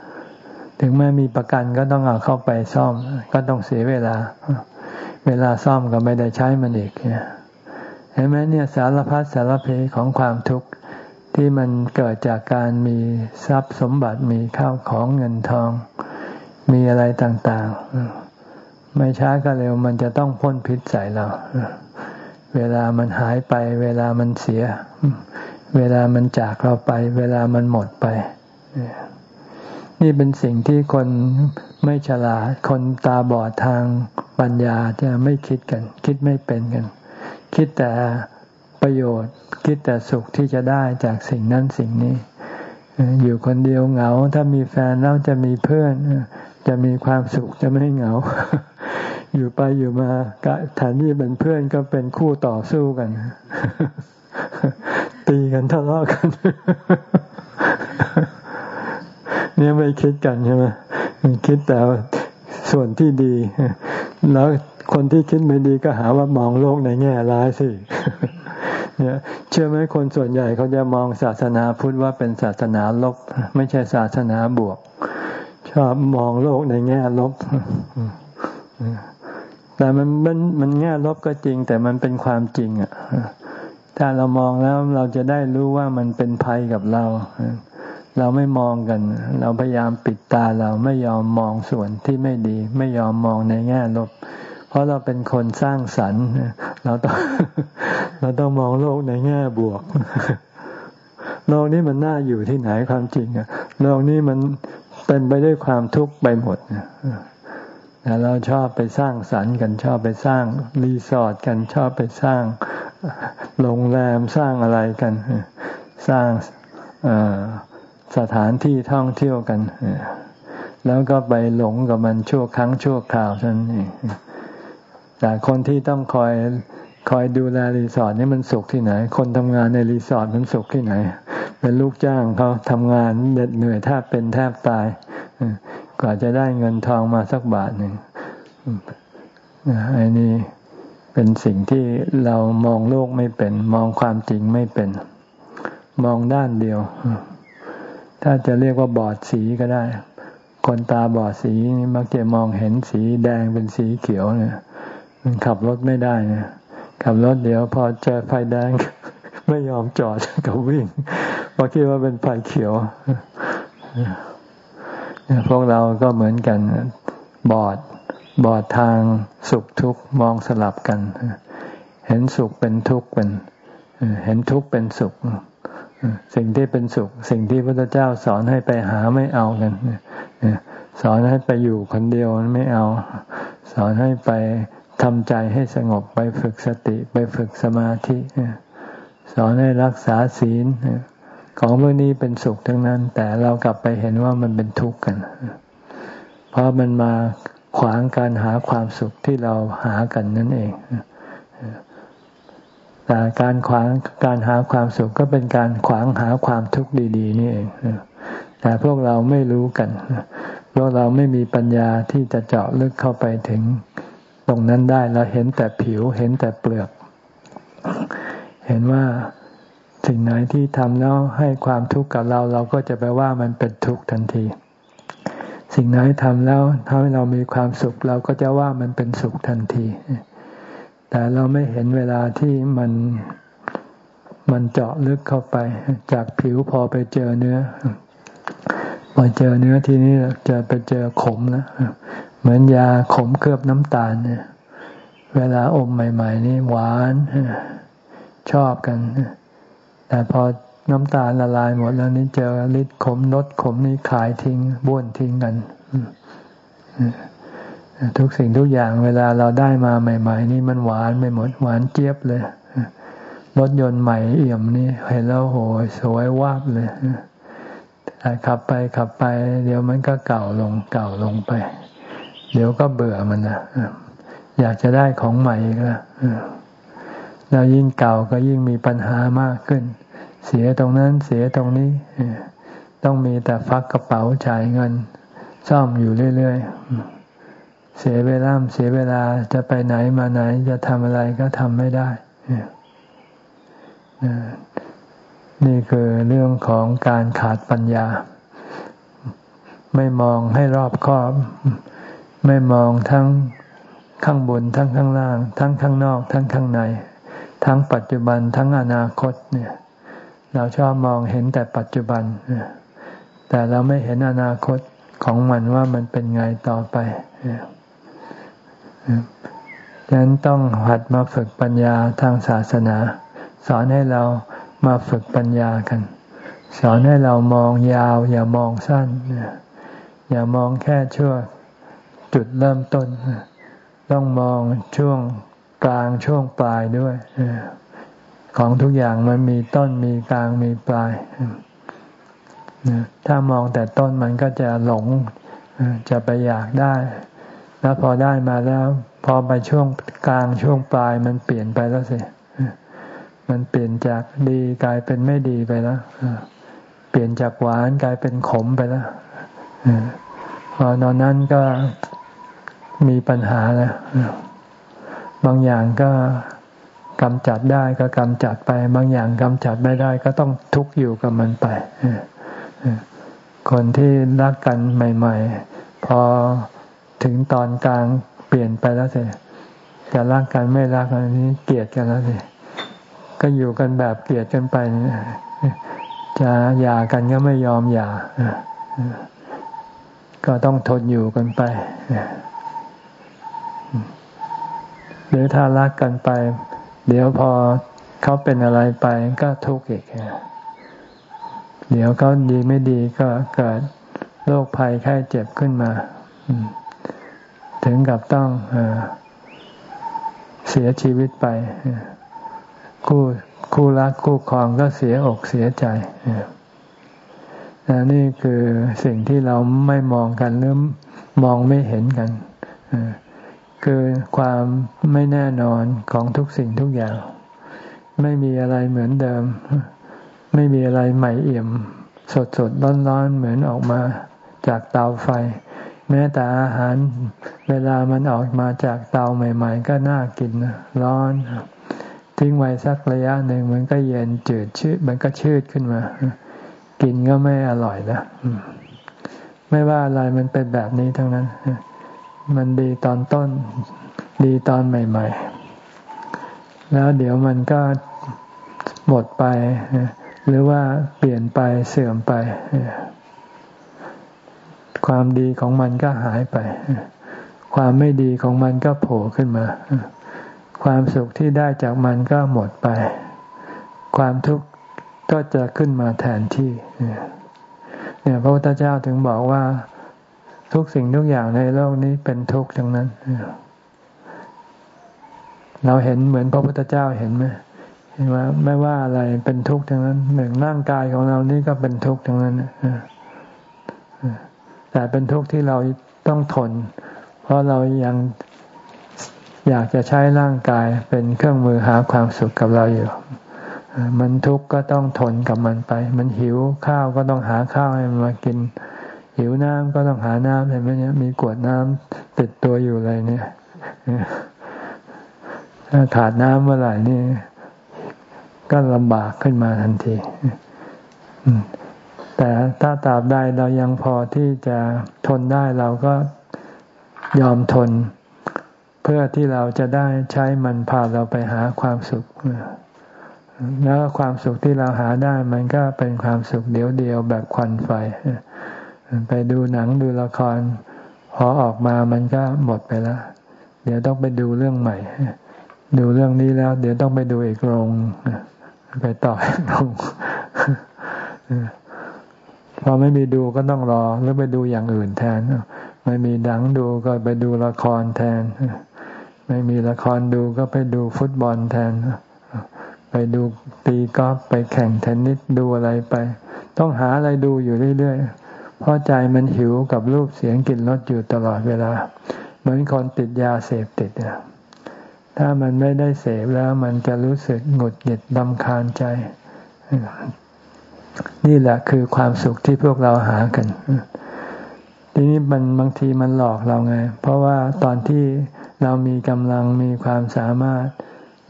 ำถึงแม้มีประกันก็ต้องเอาเข้าไปซ่อม ก็ต้องเสียเวลา เวลาซ่อมก็ไม่ได้ใช้มันอีกเห็นไหมเนี่ยสารพัดสารเพของความทุกข์ที่มันเกิดจากการมีทรัพย์สมบัติมีข้าวของเงินทอง มีอะไรต่าง ๆ ไม่ช้าก็เร็วมันจะต้องพ่นพิษใส่เรา เวลามันหายไป เวลามันเสีย เวลามันจากเราไป เวลามันหมดไป นี่เป็นสิ่งที่คนไม่ฉลาด คนตาบอดทางปัญญาจะไม่คิดกัน คิดไม่เป็นกัน คิดแต่ประโยชน์ คิดแต่สุขที่จะได้จากสิ่งนั้นสิ่งนี้ อยู่คนเดียวเหงา ถ้ามีแฟนแล้วจะมีเพื่อน จะมีความสุขจะไม่เหงา อยู่ไปอยู่มาแทนที่เป็นเพื่อนก็เป็นคู่ต่อสู้กัน ตีกันทะเลาะกัน เนี่ยไม่คิดกันใช่ไหมคิดแต่ส่วนที่ดี แล้วคนที่คิดไม่ดีก็หาว่ามองโลกในแง่ร้ายสิเนี่ยเชื่อไหมคนส่วนใหญ่เขาจะมองศาสนาพุทธว่าเป็นศาสนาลบ ไม่ใช่ศาสนาบวก ชอบมองโลกในแง่ลบ แต่มันมันมันแง่ลบก็จริง แต่มันเป็นความจริง อะ ถ้าเรามองแล้วเราจะได้รู้ว่ามันเป็นภัยกับเรา เราไม่มองกัน เราพยายามปิดตาเราไม่ยอมมองส่วนที่ไม่ดี ไม่ยอมมองในแง่ลบ เพราะเราเป็นคนสร้างสรรค์เราต้อง เราต้องมองโลกในแง่บวกโลกนี้มันน่าอยู่ที่ไหนความจริงอะโลกนี้มันเป็นไปด้วยความทุกข์ไปหมดแต่ เราชอบไปสร้างสรรค์กันชอบไปสร้างรีสอร์ทกันชอบไปสร้างโรงแรมสร้างอะไรกัน สร้างสถานที่ท่องเที่ยวกัน แล้วก็ไปหลงกับมันชั่วครั้งชั่วคราวนั่นเองแต่คนที่ต้องคอยคอยดูแลรีสอร์ทนี่มันสุขที่ไหน คนทำงานในรีสอร์ทมันสุขที่ไหน เป็นลูกจ้างเขาทำงานเหน็ดเหนื่อยแทบเป็นแทบตาย กว่าจะได้เงินทองมาสักบาทหนึ่งอันนี้เป็นสิ่งที่เรามองโลกไม่เป็น มองความจริงไม่เป็น มองด้านเดียว ถ้าจะเรียกว่าบอดสีก็ได้ คนตาบอดสีนี่มักจะมองเห็นสีแดงเป็นสีเขียวเนี่ยมันขับรถไม่ได้เนี่ยขับรถเดี๋ยวพอเจอไฟแดง ไม่ยอมจอดก็วิ่งเพราะคิดว่าเป็นไฟเขียว พวกเราก็เหมือนกันบอดบอดทางสุขทุกข์มองสลับกัน เห็นสุขเป็นทุกข์เป็นเห็นทุกข์เป็นสุข สิ่งที่เป็นสุข สิ่งที่พระเจ้าสอนให้ไปหาไม่เอากันสอนให้ไปอยู่คนเดียวไม่เอา สอนให้ไปทำใจให้สงบไปฝึกสติไปฝึกสมาธิสอนให้รักษาศีล ของพวกนี้เป็นสุขทั้งนั้น แต่เรากลับไปเห็นว่ามันเป็นทุกข์กัน เพราะมันมาขวางการหาความสุขที่เราหากันนั่นเองแต่การขวางการหาความสุขก็เป็นการขวางหาความทุกข์ดี ๆ นี่เองแต่พวกเราไม่รู้กัน พวกเราไม่มีปัญญาที่จะเจาะลึกเข้าไปถึงตรงนั้นได้เราเห็นแต่ผิวเห็นแต่เปลือก เห็นว่า สิ่งไหนที่ทำแล้วให้ความทุกข์กับเรา เราก็จะไปว่ามันเป็นทุกข์ทันที สิ่งไหนทำแล้วทำให้เรามีความสุข เราก็จะว่ามันเป็นสุขทันที แต่เราไม่เห็นเวลาที่มันมันเจาะลึกเข้าไป จากผิวพอไปเจอเนื้อพอเจอเนื้อทีนี้จะไปเจอขมแล้วเหมือนยาขมเคลือบน้ำตาลเนี่ยเวลาอมใหม่ ๆ นี่หวานชอบกัน แต่พอน้ำตาลละลายหมดแล้วนี่เจอฤทธิ์ขมลดขมนี่ขายทิ้งบ้วนทิ้งกันทุกสิ่งทุกอย่างเวลาเราได้มาใหม่ ๆ นี่มันหวานไม่หมดหวานเจี๊ยบเลยรถยนต์ใหม่เอี่ยมนี่เห็นแล้วโหยสวยวาบเลยแต่ขับไปขับไป เดี๋ยวมันก็เก่าลงเก่าลงไป เดี๋ยวก็เบื่อมันนะอยากจะได้ของใหม่อีกแล้วแล้วยิ่งเก่าก็ยิ่งมีปัญหามากขึ้น เสียตรงนั้นเสียตรงนี้ ต้องมีแต่ฟักกระเป๋าจ่ายเงิน ซ่อมอยู่เรื่อยๆ เสียเวลาเสียเวลาจะไปไหนมาไหนจะทำอะไรก็ทำไม่ได้ นี่คือเรื่องของการขาดปัญญา ไม่มองให้รอบคอบ ไม่มองทั้งข้างบนทั้งข้างล่าง ทั้งข้างนอก ทั้งข้างใน ทั้งปัจจุบันทั้งอนาคตเนี่ย เราชอบมองเห็นแต่ปัจจุบัน แต่เราไม่เห็นอนาคตของมันว่ามันเป็นไงต่อไปดังนั้นต้องหัดมาฝึกปัญญาทางศาสนา สอนให้เรามาฝึกปัญญากัน สอนให้เรามองยาว อย่ามองสั้น อย่ามองแค่ช่วงจุดเริ่มต้น ต้องมองช่วงกลางช่วงปลายด้วย ของทุกอย่างมันมีต้นมีกลางมีปลาย ถ้ามองแต่ต้นมันก็จะหลง จะไปอยากได้ แล้วพอได้มาแล้ว พอไปช่วงกลางช่วงปลายมันเปลี่ยนไปแล้วสิ มันเปลี่ยนจากดีกลายเป็นไม่ดีไปแล้ว เปลี่ยนจากหวานกลายเป็นขมไปแล้วพอนอนนั้นก็มีปัญหาแล้ว บางอย่างก็ กำจัดได้ก็กำจัดไป บางอย่างกำจัดไม่ได้ก็ต้องทุกข์อยู่กับมันไป คนที่รักกันใหม่ ๆ พอถึงตอนกลางเปลี่ยนไปแล้วสิจะรักกันไม่รักอันนี้เกลียดกันแล้วสิก็อยู่กันแบบเกลียดกันไป จะหย่ากันก็ไม่ยอมหย่าก็ต้องทนอยู่กันไปหรือถ้ารักกันไป เดี๋ยวพอเขาเป็นอะไรไปก็ทุกข์อีก เดี๋ยวเขาดีไม่ดีก็เกิดโรคภัยไข้เจ็บขึ้นมา ถึงกับต้องเสียชีวิตไป คู่คู่รักคู่ครองก็เสียอกเสียใจนี่คือสิ่งที่เราไม่มองกันหรือมองไม่เห็นกัน คือความไม่แน่นอนของทุกสิ่งทุกอย่าง ไม่มีอะไรเหมือนเดิม ไม่มีอะไรใหม่เอี่ยม สดสดร้อนร้อนเหมือนออกมาจากเตาไฟ แม้แต่อาหารเวลามันออกมาจากเตาใหม่ ๆ ก็น่ากินร้อน ทิ้งไว้สักระยะหนึ่งมันก็เย็นจืดชืดมันก็ชืดขึ้นมา กินก็ไม่อร่อยแล้วไม่ว่าอะไรมันเป็นแบบนี้ทั้งนั้น มันดีตอนต้น ดีตอนใหม่ ๆ แล้วเดี๋ยวมันก็หมดไป หรือว่าเปลี่ยนไปเสื่อมไป ความดีของมันก็หายไป ความไม่ดีของมันก็โผล่ขึ้นมา ความสุขที่ได้จากมันก็หมดไป ความทุกข์ก็จะขึ้นมาแทนที่เนี่ยพระพุทธเจ้าถึงบอกว่า ทุกสิ่งทุกอย่างในโลกนี้เป็นทุกข์ทั้งนั้น เราเห็นเหมือนพระพุทธเจ้าเห็นไหมเห็นว่าไม่ว่าอะไรเป็นทุกข์ทั้งนั้นหนึ่งร่างกายของเรานี่ก็เป็นทุกข์ทั้งนั้นแต่เป็นทุกข์ที่เราต้องทน เพราะเรายังอยากจะใช้ร่างกายเป็นเครื่องมือหาความสุขกับเราอยู่ มันทุกข์ก็ต้องทนกับมันไป มันหิวข้าวก็ต้องหาข้าวให้มันมากิน หิวน้ำก็ต้องหาน้ำเห็นไหมเนี่ยมีกวดน้ำติดตัวอยู่เลยเนี่ยถ้าขาดน้ำเมื่อไหร่นี่ ก็ลำบากขึ้นมาทันทีแต่ถ้าตราบใดเรายังพอที่จะทนได้เราก็ยอมทน เพื่อที่เราจะได้ใช้มันพาเราไปหาความสุขแล้วความสุขที่เราหาได้มันก็เป็นความสุขเดียวเดียวแบบควันไฟ ไปดูหนังดูละคร พอออกมามันก็หมดไปแล้ว เดี๋ยวต้องไปดูเรื่องใหม่ ดูเรื่องนี้แล้ว เดี๋ยวต้องไปดูอีกโรงไปต่อโรงพอไม่มีดูก็ต้องรอหรือไปดูอย่างอื่นแทนไม่มีดังดูก็ไปดูละครแทน ไม่มีละครดูก็ไปดูฟุตบอลแทน ไปดูตีกอล์ฟไปแข่งเทนนิสดูอะไรไป ต้องหาอะไรดูอยู่เรื่อยๆ เพราะใจมันหิวกับรูปเสียงกลิ่นรสอยู่ตลอดเวลา เหมือนคนติดยาเสพติดถ้ามันไม่ได้เสพแล้วมันจะรู้สึกหงุดหงิดดำคาญใจ นี่แหละคือความสุขที่พวกเราหากัน ทีนี้มันบางทีมันหลอกเราไง เพราะว่าตอนที่เรามีกำลังมีความสามารถ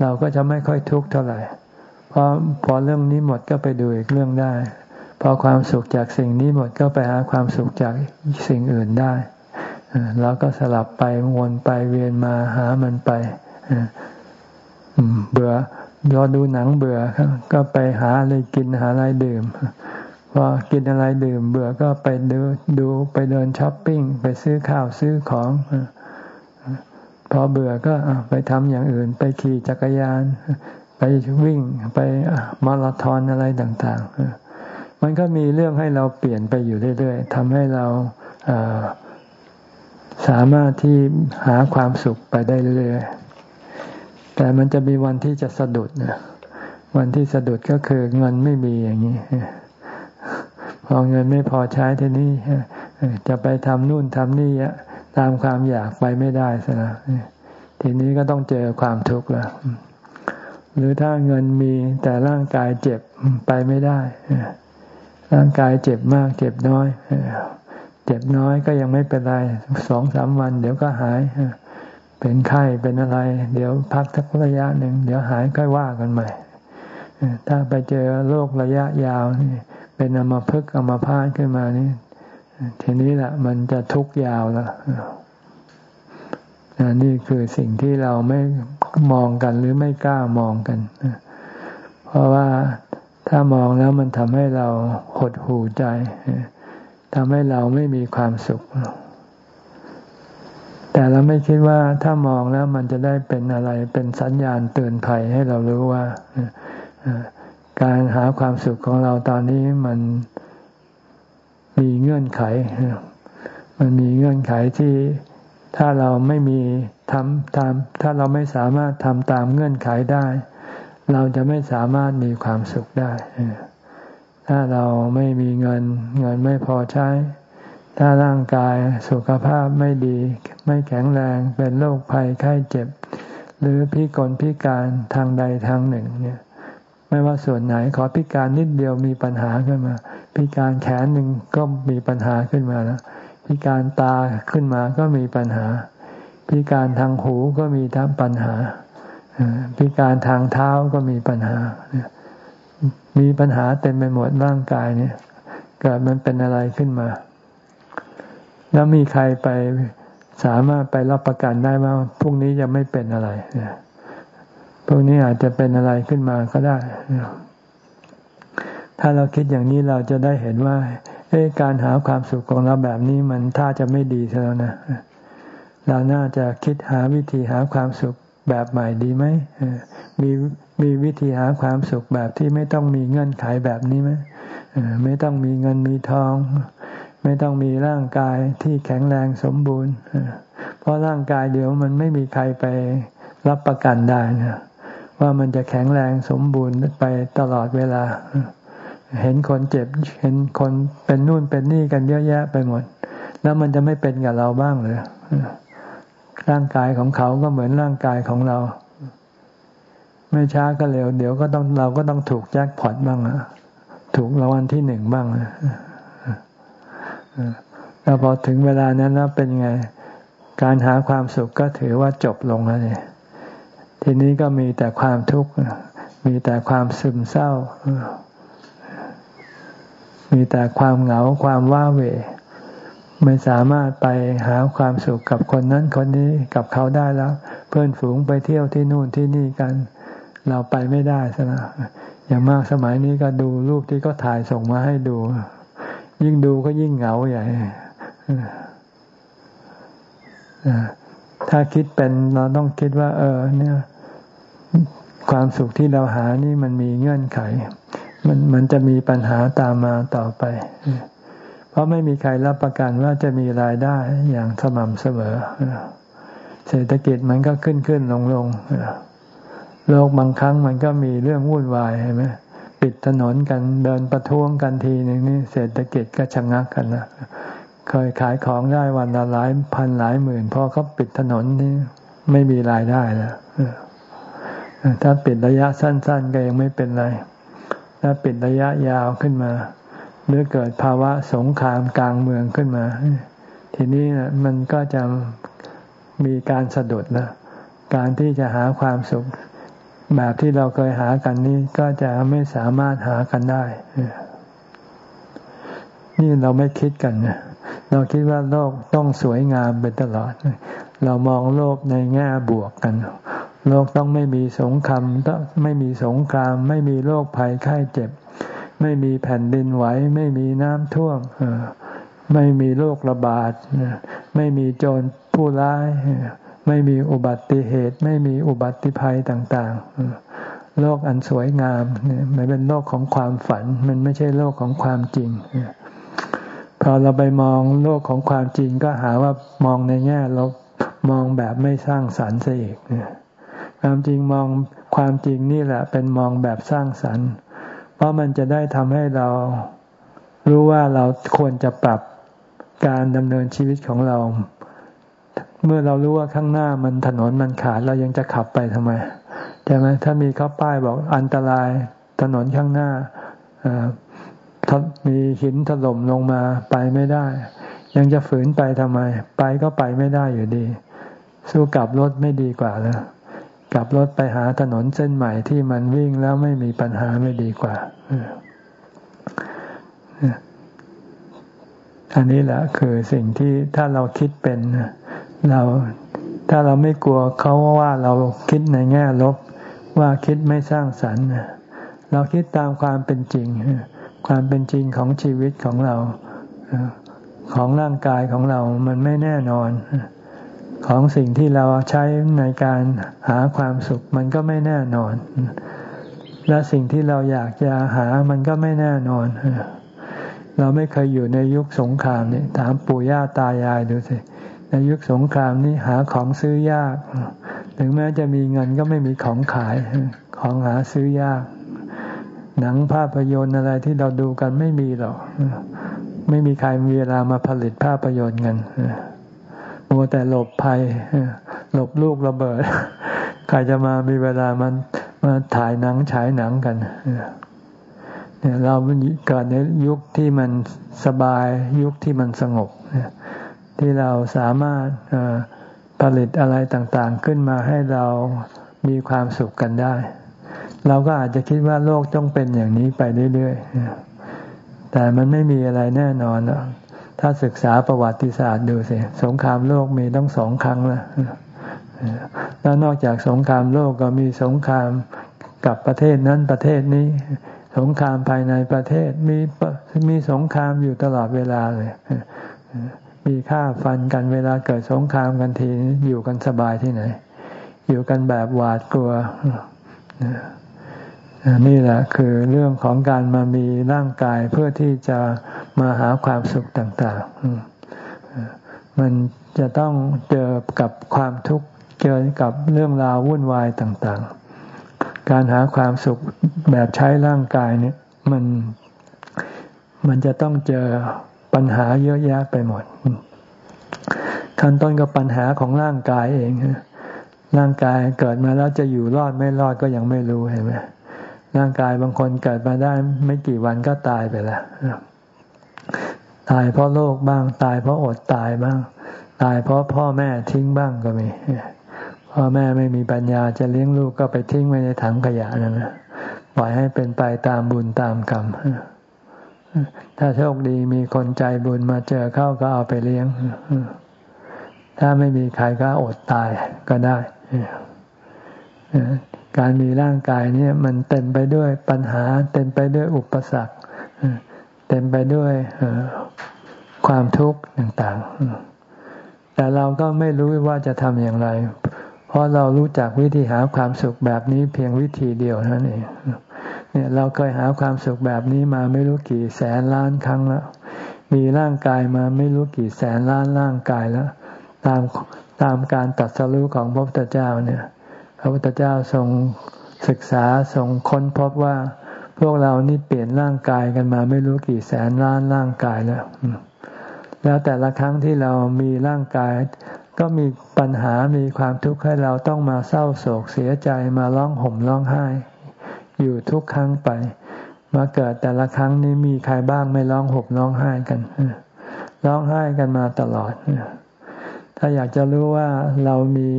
เราก็จะไม่ค่อยทุกข์เท่าไหร่ เพราะพอเรื่องนี้หมดก็ไปดูอีกเรื่องได้ พอความสุขจากสิ่งนี้หมดก็ไปหาความสุขจากสิ่งอื่นได้แล้วก็สลับไปวนไปเวียนมาหามันไปเบื่อรอดูหนังเบื่อก็ไปหาอะไรกินหาอะไรดื่มพอกินอะไรดื่ม เบื่อก็ไปดูดูไปเดินช้อปปิ้งไปซื้อข้าวซื้อของพอเบื่อก็ไปทำอย่างอื่น ไปขี่จักรยาน ไปวิ่งไปมาราธอนอะไรต่าง ๆ มันก็มีเรื่องให้เราเปลี่ยนไปอยู่เรื่อยๆทำให้เราสามารถที่หาความสุขไปได้เรื่อยๆ แต่มันจะมีวันที่จะสะดุดนะวันที่สะดุดก็คือเงินไม่มีอย่างนี้ พอเงินไม่พอใช้ทีนี้จะไปทำนู่นทำนี่ตามความอยากไปไม่ได้ซะนะทีนี้ก็ต้องเจอความทุกข์ล้วหรือถ้าเงินมีแต่ร่างกายเจ็บไปไม่ได้ ร่างกายเจ็บมาก เจ็บน้อย เจ็บน้อยก็ยังไม่เป็นไรสองสามวัน เดี๋ยวก็หาย เป็นไข้เป็นอะไร เดี๋ยวพักสักระยะหนึ่งเดี๋ยวหายค่อยว่ากันใหม่ถ้าไปเจอโรคระยะยาวนี่เป็นอมพึกอมพาตขึ้นมานี่ทีนี้แหละมันจะทุกข์ยาวแล้วนี่คือสิ่งที่เราไม่มองกันหรือไม่กล้ามองกัน เพราะว่า ถ้ามองแล้วมันทำให้เราหดหู่ใจทำให้เราไม่มีความสุข แต่เราไม่คิดว่าถ้ามองแล้วมันจะได้เป็นอะไร เป็นสัญญาณเตือนภัยให้เรารู้ว่าการหาความสุขของเราตอนนี้มันมีเงื่อนไข มันมีเงื่อนไขที่ถ้าเราไม่มีทำตาม ถ้าเราไม่สามารถทำตามเงื่อนไขได้ เราจะไม่สามารถมีความสุขได้ถ้าเราไม่มีเงิน เงินไม่พอใช้ ถ้าร่างกายสุขภาพไม่ดี ไม่แข็งแรงเป็นโรคภัยไข้เจ็บ หรือพิกลพิการทางใดทางหนึ่ง เนี่ย ไม่ว่าส่วนไหนขอพิการนิดเดียวมีปัญหาขึ้นมา พิการแขนหนึ่งก็มีปัญหาขึ้นมาแล้วพิการตาขึ้นมาก็มีปัญหา พิการทางหูก็มีทั้งปัญหา พิการทางเท้าก็มีปัญหา มีปัญหาเต็มไปหมดร่างกายเนี่ย เกิดมันเป็นอะไรขึ้นมา แล้วมีใครไปสามารถไปรับประกันได้ว่าพรุ่งนี้จะไม่เป็นอะไรพรุ่งนี้อาจจะเป็นอะไรขึ้นมาก็ได้ ถ้าเราคิดอย่างนี้เราจะได้เห็นว่าการหาความสุขของเราแบบนี้มันถ้าจะไม่ดีแล้วนะเราน่าจะคิดหาวิธีหาความสุข แบบใหม่ดีไหมมีมีวิธีหาความสุขแบบที่ไม่ต้องมีเงื่อนไขแบบนี้ไหมไม่ต้องมีเงินมีทอง ไม่ต้องมีร่างกายที่แข็งแรงสมบูรณ์เพราะร่างกายเดี๋ยวมันไม่มีใครไปรับประกันได้นะว่ามันจะแข็งแรงสมบูรณ์ไปตลอดเวลา เห็นคนเจ็บ เห็นคนเป็นนู่นเป็นนี่กันเยอะแยะไปหมด แล้วมันจะไม่เป็นกับเราบ้างเลย ร่างกายของเขาก็เหมือนร่างกายของเรา ไม่ช้าก็เร็ว เดี๋ยวก็ต้องเราก็ต้องถูกแจ็คพอตบ้างอะถูกรางวัลที่หนึ่งบ้างแล้วพอถึงเวลานั้นแล้วเป็นไง การหาความสุขก็ถือว่าจบลงแล้วเนี่ยทีนี้ก็มีแต่ความทุกข์มีแต่ความซึมเศร้า มีแต่ความเหงาความว้าเหว ไม่สามารถไปหาความสุขกับคนนั้นคนนี้กับเขาได้แล้ว เพื่อนฝูงไปเที่ยวที่นู่นที่นี่กัน เราไปไม่ได้ซะนะอย่างมากสมัยนี้ก็ดูรูปที่ก็ถ่ายส่งมาให้ดู ยิ่งดูก็ยิ่งเหงาใหญ่ถ้าคิดเป็นเราต้องคิดว่า เออ เนี่ย ความสุขที่เราหานี่มันมีเงื่อนไข มันมันจะมีปัญหาตามมาต่อไป เพราะไม่มีใครรับประกันว่าจะมีรายได้อย่างสม่ำเสมอ เศรษฐกิจมันก็ขึ้นขึ้นลงลงโลกบางครั้งมันก็มีเรื่องวุ่นวายใช่ไหมปิดถนนกันเดินประท้วงกันทีหนึ่งนี่เศรษฐกิจก็ชะงักกันนะเคยขายของได้วันละหลายพันหลายหมื่นพอเขาปิดถนนนี่ไม่มีรายได้แล้วถ้าปิดระยะสั้น ๆ ก็ยังไม่เป็นไร ถ้าปิดระยะยาวขึ้นมา หรือเกิดภาวะสงครามกลางเมืองขึ้นมา ทีนี้มันก็จะมีการสะดุดนะการที่จะหาความสุข แบบที่เราเคยหากันนี้ก็จะไม่สามารถหากันได้ นี่เราไม่คิดกันนะเราคิดว่าโลกต้องสวยงามเป็นตลอด เรามองโลกในแง่บวกกัน โลกต้องไม่มีสงครามไม่มีสงคราม ไม่มีโรคภัยไข้เจ็บ ไม่มีแผ่นดินไหว ไม่มีน้ำท่วมไม่มีโรคระบาด ไม่มีโจรผู้ร้าย ไม่มีอุบัติเหตุ ไม่มีอุบัติภัยต่างๆ โลกอันสวยงามมันเป็นโลกของความฝัน มันไม่ใช่โลกของความจริงพอเราไปมองโลกของความจริงก็หาว่ามองในแง่ลบมองแบบไม่สร้างสรรค์เสียอีกความจริงมองความจริงนี่แหละ เป็นมองแบบสร้างสรรค์ ราะมันจะได้ทำให้เรารู้ว่าเราควรจะปรับการดำเนินชีวิตของเรา เมื่อเรารู้ว่าข้างหน้ามันถนนมันขาดเรายังจะขับไปทำไมใช่ไหมถ้ามีเขาป้ายบอกอันตรายถนนข้างหน้ามีหินถล่มลงมาไปไม่ได้ ยังจะฝืนไปทำไม ไปก็ไปไม่ได้อยู่ดี สู้กลับรถไม่ดีกว่าแล้ว กลับรถไปหาถนนเส้นใหม่ที่มันวิ่งแล้วไม่มีปัญหาไม่ดีกว่าอันนี้แหละคือสิ่งที่ถ้าเราคิดเป็นเราถ้าเราไม่กลัวเขาว่าเราคิดในแง่ลบว่าคิดไม่สร้างสรรค์เราคิดตามความเป็นจริง ความเป็นจริงของชีวิตของเราของร่างกายของเรามันไม่แน่นอน ของสิ่งที่เราใช้ในการหาความสุข มันก็ไม่แน่นอน และสิ่งที่เราอยากจะหามันก็ไม่แน่นอน เราไม่เคยอยู่ในยุคสงครามนี่ถามปู่ย่าตายายดูสิในยุคสงครามนี่หาของซื้อยาก ถึงแม้จะมีเงินก็ไม่มีของขาย ของหาซื้อยาก หนังภาพยนตร์อะไรที่เราดูกันไม่มีหรอก ไม่มีใครมีเวลามาผลิตภาพยนตร์กัน มัวแต่หลบภัยหลบลูกระเบิด ใครจะมามีเวลามันมาถ่ายหนังฉายหนังกันเนี่ยเราเกิดในยุคที่มันสบายยุคที่มันสงบที่เราสามารถผลิตอะไรต่างๆ ขึ้นมาให้เรามีความสุขกันได้ เราก็อาจจะคิดว่าโลกต้องเป็นอย่างนี้ไปเรื่อยๆแต่มันไม่มีอะไรแน่นอน ถ้าศึกษาประวัติศาสตร์ดูสิสงครามโลกมีต้องสองครั้งแล้วแล้วนอกจากสงครามโลกก็มีสงครามกับประเทศนั้นประเทศนี้ สงครามภายในประเทศมีมีสงครามอยู่ตลอดเวลาเลยมีฆ่าฟันกันเวลาเกิดสงครามกันทีอยู่กันสบายที่ไหน อยู่กันแบบหวาดกลัว นี่แหละคือเรื่องของการมามีร่างกายเพื่อที่จะมาหาความสุขต่างๆ มันจะต้องเจอกับความทุกข์เจอกับเรื่องราววุ่นวายต่างๆ การหาความสุขแบบใช้ร่างกายเนี่ยมันมันจะต้องเจอปัญหาเยอะแยะไปหมด ขั้นต้นก็ปัญหาของร่างกายเองร่างกายเกิดมาแล้วจะอยู่รอดไม่รอดก็ยังไม่รู้เห็นไหม ร่างกายบางคนเกิดมาได้ไม่กี่วันก็ตายไปแล้วตายเพราะโรคบ้าง ตายเพราะอดตายบ้าง ตายเพราะพ่อแม่ทิ้งบ้างก็มีพ่อแม่ไม่มีปัญญาจะเลี้ยงลูกก็ไปทิ้งไว้ในถังขยะนั่นนะปล่อยให้เป็นไปตามบุญตามกรรมถ้าโชคดีมีคนใจบุญมาเจอเข้าก็เอาไปเลี้ยง ถ้าไม่มีใครก็อดตายก็ได้ การมีร่างกายเนี้มันเต็มไปด้วยปัญหา เต็มไปด้วยอุปสรรค เต็มไปด้วยความทุกข์ต่างๆ แต่เราก็ไม่รู้ว่าจะทำอย่างไร เพราะเรารู้จักวิธีหาความสุขแบบนี้เพียงวิธีเดียวนั่นเองเนี่ยเราเคยหาความสุขแบบนี้มาไม่รู้กี่แสนล้านครั้งแล้ว มีร่างกายมาไม่รู้กี่แสนล้านร่างกายแล้ว ตามตามการตัดสรู้ของพระพุทธเจ้าเนี่ย พระพุทธเจ้าทรงศึกษาทรงค้นพบว่า พวกเรานี่เปลี่ยนร่างกายกันมาไม่รู้กี่แสนล้านร่างกายแล้ว แล้วแต่ละครั้งที่เรามีร่างกาย ก็มีปัญหามีความทุกข์ให้เราต้องมาเศร้าโศกเสียใจมาร้องห่มร้องไห้ อยู่ทุกครั้งไป มาเกิดแต่ละครั้งนี้มีใครบ้างไม่ร้องห่มร้องไห้กันร้องไห้กันมาตลอดถ้าอยากจะรู้ว่าเรามี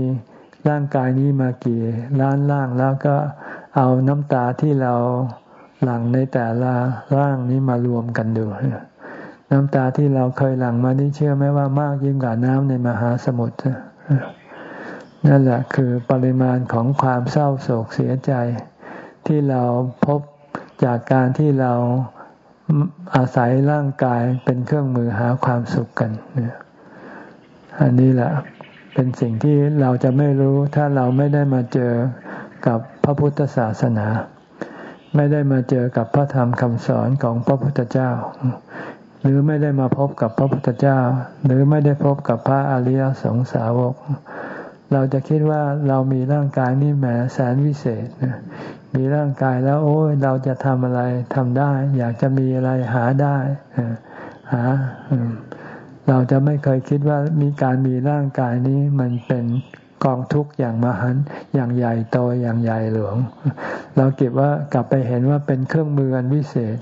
ร่างกายนี้มากี่ล้านร่างแล้วก็เอาน้ำตาที่เราหลั่งในแต่ละร่างนี้มารวมกันดู น้ำตาที่เราเคยหลั่งมานี่เชื่อไหมว่ามากยิ่งกว่าน้ำในมหาสมุทรนั่นแหละคือปริมาณของความเศร้าโศกเสียใจ ที่เราพบจากการที่เราอาศัยร่างกายเป็นเครื่องมือหาความสุขกันเนี่ยอันนี้แหละ เป็นสิ่งที่เราจะไม่รู้ถ้าเราไม่ได้มาเจอกับพระพุทธศาสนา ไม่ได้มาเจอกับพระธรรมคำสอนของพระพุทธเจ้า หรือไม่ได้มาพบกับพระพุทธเจ้า หรือไม่ได้พบกับพระอริยสงสาวก เราจะคิดว่าเรามีร่างกายนี่แหมแสนวิเศษมีร่างกายแล้วโอ้ยเราจะทำอะไรทำได้ อยากจะมีอะไรหาได้หา เราจะไม่เคยคิดว่ามีการมีร่างกายนี้มันเป็นกองทุกข์อย่างมหันอย่างใหญ่โตอย่างใหญ่หลวง เราเก็บว่ากลับไปเห็นว่าเป็นเครื่องมืออันวิเศษ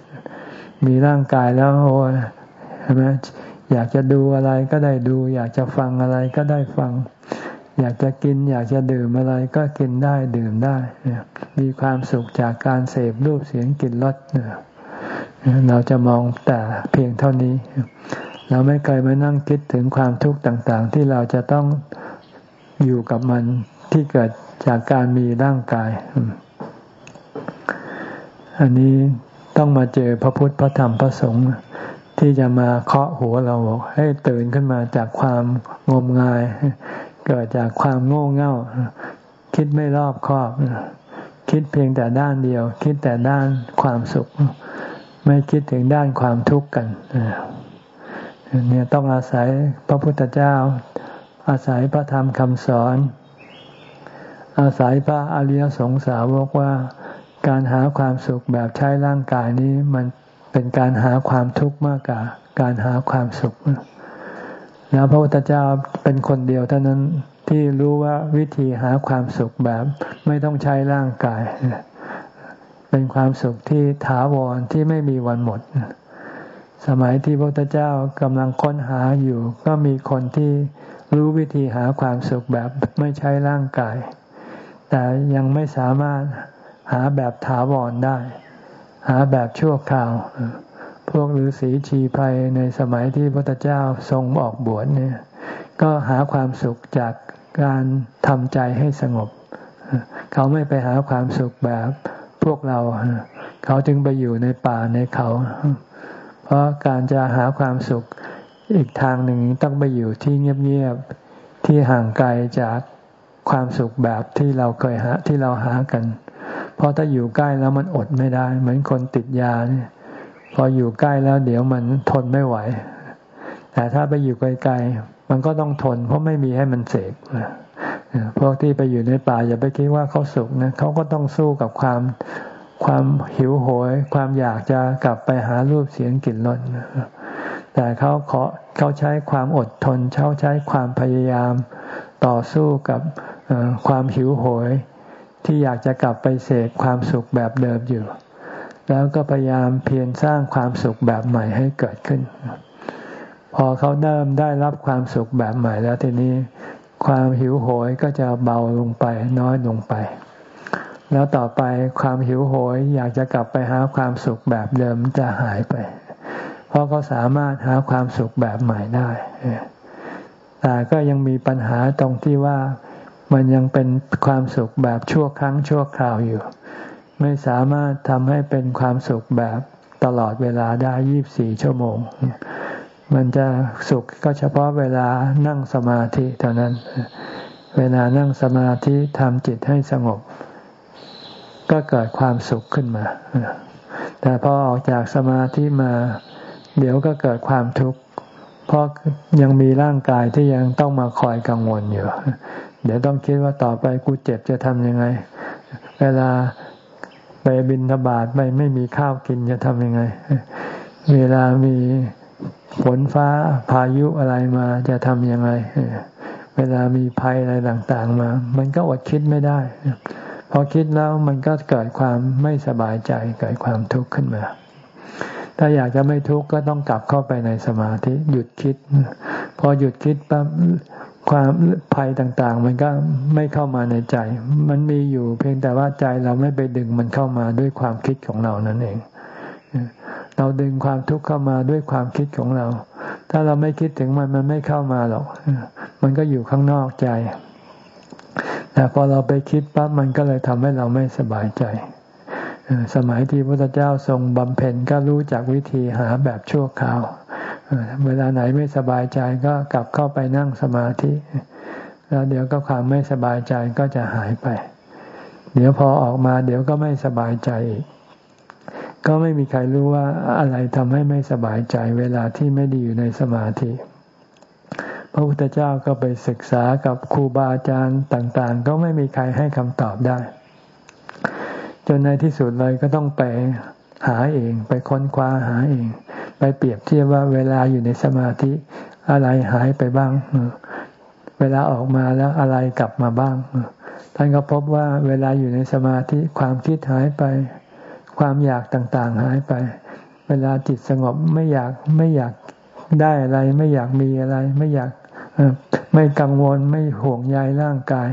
มีร่างกายแล้วโอ้ใช่ไหมอยากจะดูอะไรก็ได้ดู อยากจะฟังอะไรก็ได้ฟัง อยากจะกิน อยากจะดื่มอะไรก็กินได้ดื่มได้ มีความสุขจากการเสพรูปเสียงกลิ่นรสเราจะมองแต่เพียงเท่านี้ เราไม่เคยมานั่งคิดถึงความทุกข์ต่างๆ ที่เราจะต้องอยู่กับมันที่เกิดจากการมีร่างกาย อันนี้ต้องมาเจอพระพุทธพระธรรมพระสงฆ์ที่จะมาเคาะหัวเราให้ตื่นขึ้นมาจากความงมงาย เกิดจากความโง่เง่า คิดไม่รอบคอบ คิดเพียงแต่ด้านเดียว คิดแต่ด้านความสุข ไม่คิดถึงด้านความทุกข์กัน เนี่ยต้องอาศัยพระพุทธเจ้า อาศัยพระธรรมคำสอน อาศัยพระอริยสงสาวกว่าการหาความสุขแบบใช้ร่างกายนี้มันเป็นการหาความทุกข์มากกว่าการหาความสุข แล้วพระพุทธเจ้าเป็นคนเดียวเท่านั้นที่รู้ว่าวิธีหาความสุขแบบไม่ต้องใช้ร่างกาย เป็นความสุขที่ถาวรที่ไม่มีวันหมด สมัยที่พระพุทธเจ้ากำลังค้นหาอยู่ ก็มีคนที่รู้วิธีหาความสุขแบบไม่ใช้ร่างกาย แต่ยังไม่สามารถหาแบบถาวรได้ หาแบบชั่วคราว พวกฤาษีชีภัยในสมัยที่พระพุทธเจ้าทรงออกบวชเนี่ย ก็หาความสุขจากการทำใจให้สงบ เขาไม่ไปหาความสุขแบบพวกเรา เขาจึงไปอยู่ในป่าในเขา เพราะการจะหาความสุขอีกทางหนึ่งต้องไปอยู่ที่เงียบๆที่ห่างไกลจากความสุขแบบที่เราเคยหาที่เราหากัน เพราะถ้าอยู่ใกล้แล้วมันอดไม่ได้ เหมือนคนติดยาเนี่ยพออยู่ใกล้แล้วเดี๋ยวมันทนไม่ไหว แต่ถ้าไปอยู่ไกลๆมันก็ต้องทน เพราะไม่มีให้มันเสกพวกที่ไปอยู่ในป่าอย่าไปคิดว่าเขาสุขนะเขาก็ต้องสู้กับความ ความหิวโหย ความอยากจะกลับไปหารูปเสียงกลิ่นรสแต่เขาขอเขาใช้ความอดทนเขาใช้ความพยายามต่อสู้กับความหิวโหย ที่อยากจะกลับไปเสกความสุขแบบเดิมอยู่ แล้วก็พยายามเพียรสร้างความสุขแบบใหม่ให้เกิดขึ้น พอเขาเริ่มได้รับความสุขแบบใหม่แล้วทีนี้ ความหิวโหยก็จะเบาลงไปน้อยลงไป แล้วต่อไปความหิวโหย อยากจะกลับไปหาความสุขแบบเดิมจะหายไป เพราะเขาสามารถหาความสุขแบบใหม่ได้ แต่ก็ยังมีปัญหาตรงที่ว่ามันยังเป็นความสุขแบบชั่วครั้งชั่วคราวอยู่ ไม่สามารถทำให้เป็นความสุขแบบตลอดเวลาได้ยี่บสี่ชั่วโมง มันจะสุขก็เฉพาะเวลานั่งสมาธิเท่านั้น เวลานั่งสมาธิทำจิตให้สงบ ก็เกิดความสุขขึ้นมา แต่พอออกจากสมาธิมา เดี๋ยวก็เกิดความทุกข์ เพราะยังมีร่างกายที่ยังต้องมาคอยกังวลอยู่ เดี๋ยวต้องคิดว่าต่อไปกูเจ็บจะทำยังไง เวลาไปบินทบาทไปไม่มีข้าวกินจะทำยังไง เวลามีฝนฟ้าพายุอะไรมาจะทำยังไง เวลามีภัยอะไรต่าง ๆ มา มันก็อดคิดไม่ได้ พอคิดแล้วมันก็เกิดความไม่สบายใจเกิดความทุกข์ขึ้นมา ถ้าอยากจะไม่ทุกข์ก็ต้องกลับเข้าไปในสมาธิหยุดคิด พอหยุดคิดปั๊บความภัยต่างๆ มันก็ไม่เข้ามาในใจ มันมีอยู่เพียงแต่ว่าใจเราไม่ไปดึงมันเข้ามาด้วยความคิดของเรานั่นเอง เราดึงความทุกข์เข้ามาด้วยความคิดของเรา ถ้าเราไม่คิดถึงมันมันไม่เข้ามาหรอก มันก็อยู่ข้างนอกใจ แต่พอเราไปคิดปั๊บมันก็เลยทำให้เราไม่สบายใจ สมัยที่พระเจ้าทรงบำเพ็ญก็รู้จักวิธีหาแบบชั่วคราว เวลาไหนไม่สบายใจก็กลับเข้าไปนั่งสมาธิ แล้วเดี๋ยวก็ความไม่สบายใจก็จะหายไป เดี๋ยวพอออกมาเดี๋ยวก็ไม่สบายใจอีก ก็ไม่มีใครรู้ว่าอะไรทำให้ไม่สบายใจ เวลาที่ไม่ด้อยู่ในสมาธิ พระพุทธเจ้าก็ไปศึกษากับครูบาอาจารย์ต่างๆ ก็ไม่มีใครให้คำตอบได้ จนในที่สุดเลยก็ต้องไปหาเอง ไปค้นคว้าหาเอง ไปเปรียบเทียบว่าเวลาอยู่ในสมาธิอะไรหายไปบ้าง เวลาออกมาแล้วอะไรกลับมาบ้าง ท่านก็พบว่าเวลาอยู่ในสมาธิความคิดหายไป ความอยากต่างๆหายไป เวลาจิตสงบไม่อยากไม่อยากได้อะไร ไม่อยากมีอะไร ไม่อยาก ไม่กังวลไม่ห่วงใยร่างกาย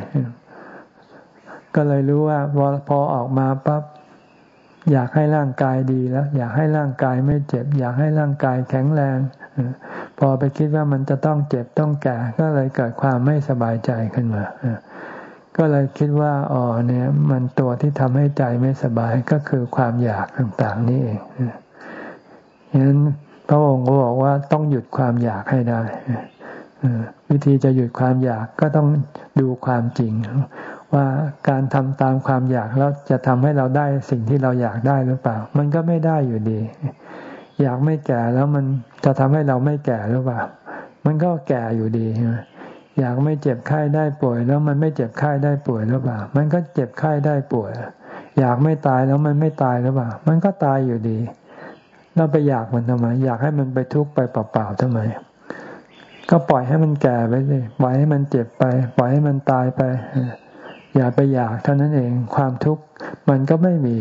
ก็เลยรู้ว่าพอพอออกมาปั๊บอยากให้ร่างกายดีแล้ว อยากให้ร่างกายไม่เจ็บ อยากให้ร่างกายแข็งแรงพอไปคิดว่ามันจะต้องเจ็บต้องแก่ ก็เลยเกิดความไม่สบายใจขึ้นมาก็เลยคิดว่าอ๋อเนี่ย มันตัวที่ทำให้ใจไม่สบายก็คือความอยากต่างๆนี่เองฉะนั้นพระองค์ก็บอกว่าต้องหยุดความอยากให้ได้ วิธีจะหยุดความอยากก็ต้องดูความจริง ว่าการทำตามความอยากแล้วจะทำให้เราได้สิ่งที่เราอยากได้หรือเปล่า มันก็ไม่ได้อยู่ดี อยากไม่แก่แล้วมันจะทำให้เราไม่แก่หรือเปล่า มันก็แก่อยู่ดีอยากไม่เจ็บไข้ได้ป่วย แล้วมันไม่เจ็บไข้ได้ป่วยหรือเปล่า มันก็เจ็บไข้ได้ป่วย อยากไม่ตายแล้วมันไม่ตายหรือเปล่า มันก็ตายอยู่ดี เราไปอยากมันทำไม อยากให้มันไปทุกข์ไปเปล่าๆทำไม ก็ปล่อยให้มันแก่ไปสิปล่อยให้มันเจ็บไป ปล่อยให้มันตายไป อย่าไปอยากเท่านั้นเองความทุกข์มันก็ไม่มี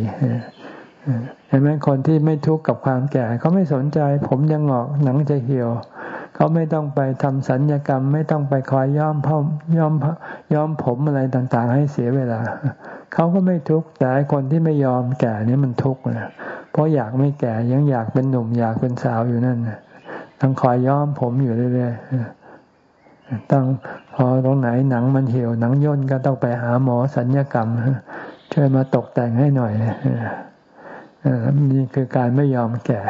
เห็นไหมคนที่ไม่ทุกข์กับความแก่เขาไม่สนใจ ผมยังหงอกหนังจะเหี่ยวเขาไม่ต้องไปทำสัญญกรรม ไม่ต้องไปคอยย้อมผมย้อมย้อมผมอะไรต่างๆ ให้เสียเวลาเขาก็ไม่ทุกข์แต่คนที่ไม่ยอมแก่นี่มันทุกข์นะเพราะอยากไม่แก่ยังอยากเป็นหนุ่มอยากเป็นสาวอยู่นั่น ต้องคอยย้อมผมอยู่เรื่อยๆต้องพอตรงไหนหนังมันเหี่ยวหนังย่นก็ต้องไปหาหมอสัญญกรรมช่วยมาตกแต่งให้หน่อยนี่คือการไม่ยอมแก่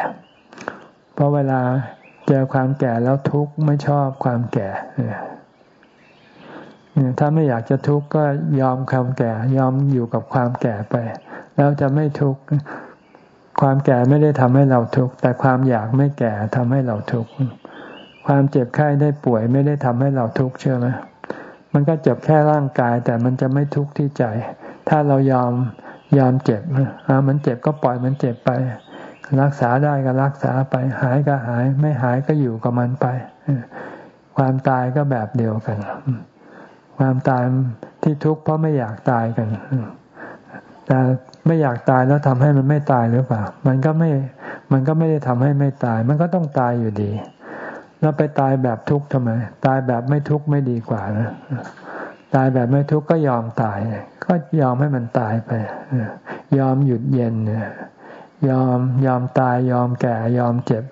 เพราะเวลาเจอความแก่แล้วทุกข์ไม่ชอบความแก่ถ้าไม่อยากจะทุกข์ก็ยอมความแก่ ยอมอยู่กับความแก่ไป แล้วจะไม่ทุกข์ ความแก่ไม่ได้ทำให้เราทุกข์แต่ความอยากไม่แก่ทำให้เราทุกข์ความเจ็บไข้ได้ป่วยไม่ได้ทำให้เราทุกข์เชื่อไหมมันก็เจ็บแค่ร่างกาย แต่มันจะไม่ทุกข์ที่ใจ ถ้าเรายอมยอมเจ็บอ่ามันเจ็บก็ปล่อยมันเจ็บไป รักษาได้ก็รักษาไป หายก็หาย ไม่หายก็อยู่กับมันไป ความตายก็แบบเดียวกัน ความตายที่ทุกข์เพราะไม่อยากตายกันแต่ ไม่อยากตายแล้วทำให้มันไม่ตายหรือเปล่า มันก็ไม่ มันก็ไม่ได้ทำให้ไม่ตาย มันก็ต้องตายอยู่ดี แล้วไปตายแบบทุกข์ทำไม ตายแบบไม่ทุกข์ไม่ดีกว่านะตายแบบไม่ทุกข์ก็ยอมตาย ก็ยอมให้มันตายไป ยอมหยุดเย็น ยอมยอมตายยอมแก่ยอมเจ็บ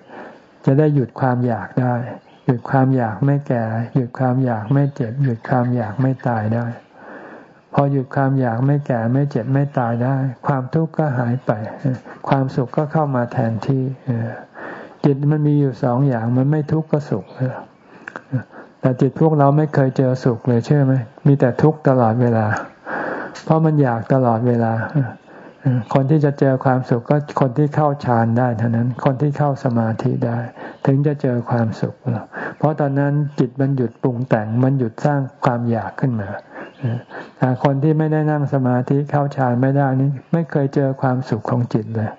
จะได้หยุดความอยากได้ หยุดความอยากไม่แก่ หยุดความอยากไม่เจ็บ หยุดความอยากไม่ตายได้ พอหยุดความอยากไม่แก่ไม่เจ็บไม่ตายได้ ความทุกข์ก็หายไป ความสุขก็เข้ามาแทนที่จิตมันมีอยู่สองอย่างมันไม่ทุกข์ก็สุขแต่จิตพวกเราไม่เคยเจอสุขเลยเชื่อไหมมีแต่ทุกข์ตลอดเวลา เพราะมันอยากตลอดเวลาคนที่จะเจอความสุขก็คนที่เข้าฌานได้เท่านั้น คนที่เข้าสมาธิได้ ถึงจะเจอความสุข เพราะตอนนั้นจิตมันหยุดปรุงแต่งมันหยุดสร้างความอยากขึ้นมา แต่คนที่ไม่ได้นั่งสมาธิเข้าฌานไม่ได้นี่ไม่เคยเจอความสุขของจิตเลย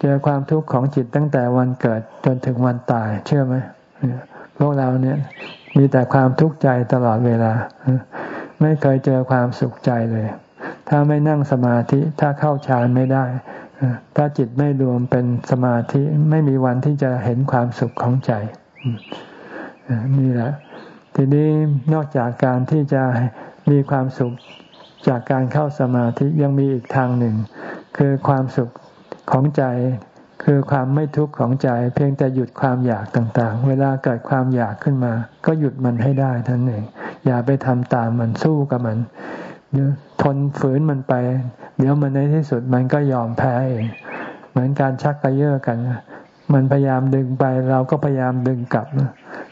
เจอความทุกข์ของจิตตั้งแต่วันเกิดจนถึงวันตาย เชื่อไหมพวกเราเนี่ยมีแต่ความทุกข์ใจตลอดเวลา ไม่เคยเจอความสุขใจเลย ถ้าไม่นั่งสมาธิถ้าเข้าฌานไม่ได้ ถ้าจิตไม่รวมเป็นสมาธิไม่มีวันที่จะเห็นความสุขของใจนี่แหละทีนี้นอกจากการที่จะ มีความสุขจากการเข้าสมาธิยังมีอีกทางหนึ่ง คือความสุขของใจ คือความไม่ทุกข์ของใจ เพียงแต่หยุดความอยากต่างๆ เวลาเกิดความอยากขึ้นมา ก็หยุดมันให้ได้ท่านเองอย่าไปทำตามมันสู้กับมันทนฝืนมันไป เดี๋ยวมันในที่สุดมันก็ยอมแพ้เองเหมือนการชักกระเยาะกัน มันพยายามดึงไปเราก็พยายามดึงกลับ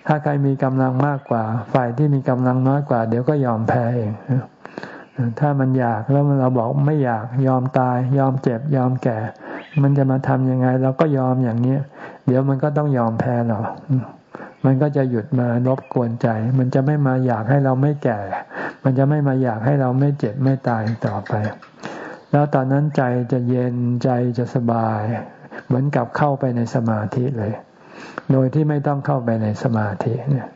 ถ้าใครมีกำลังมากกว่า ฝ่ายที่มีกำลังน้อยกว่า เดี๋ยวก็ยอมแพ้เองถ้ามันอยากแล้วเราบอกไม่อยากยอมตาย ยอมเจ็บยอมแก่ มันจะมาทำยังไง เราก็ยอมอย่างนี้เดี๋ยวมันก็ต้องยอมแพ้เรามันก็จะหยุดมารบกวนใจ มันจะไม่มาอยากให้เราไม่แก่ มันจะไม่มาอยากให้เราไม่เจ็บไม่ตายต่อไป แล้วตอนนั้นใจจะเย็นใจจะสบาย เหมือนกับเข้าไปในสมาธิเลย โดยที่ไม่ต้องเข้าไปในสมาธิเนี่ย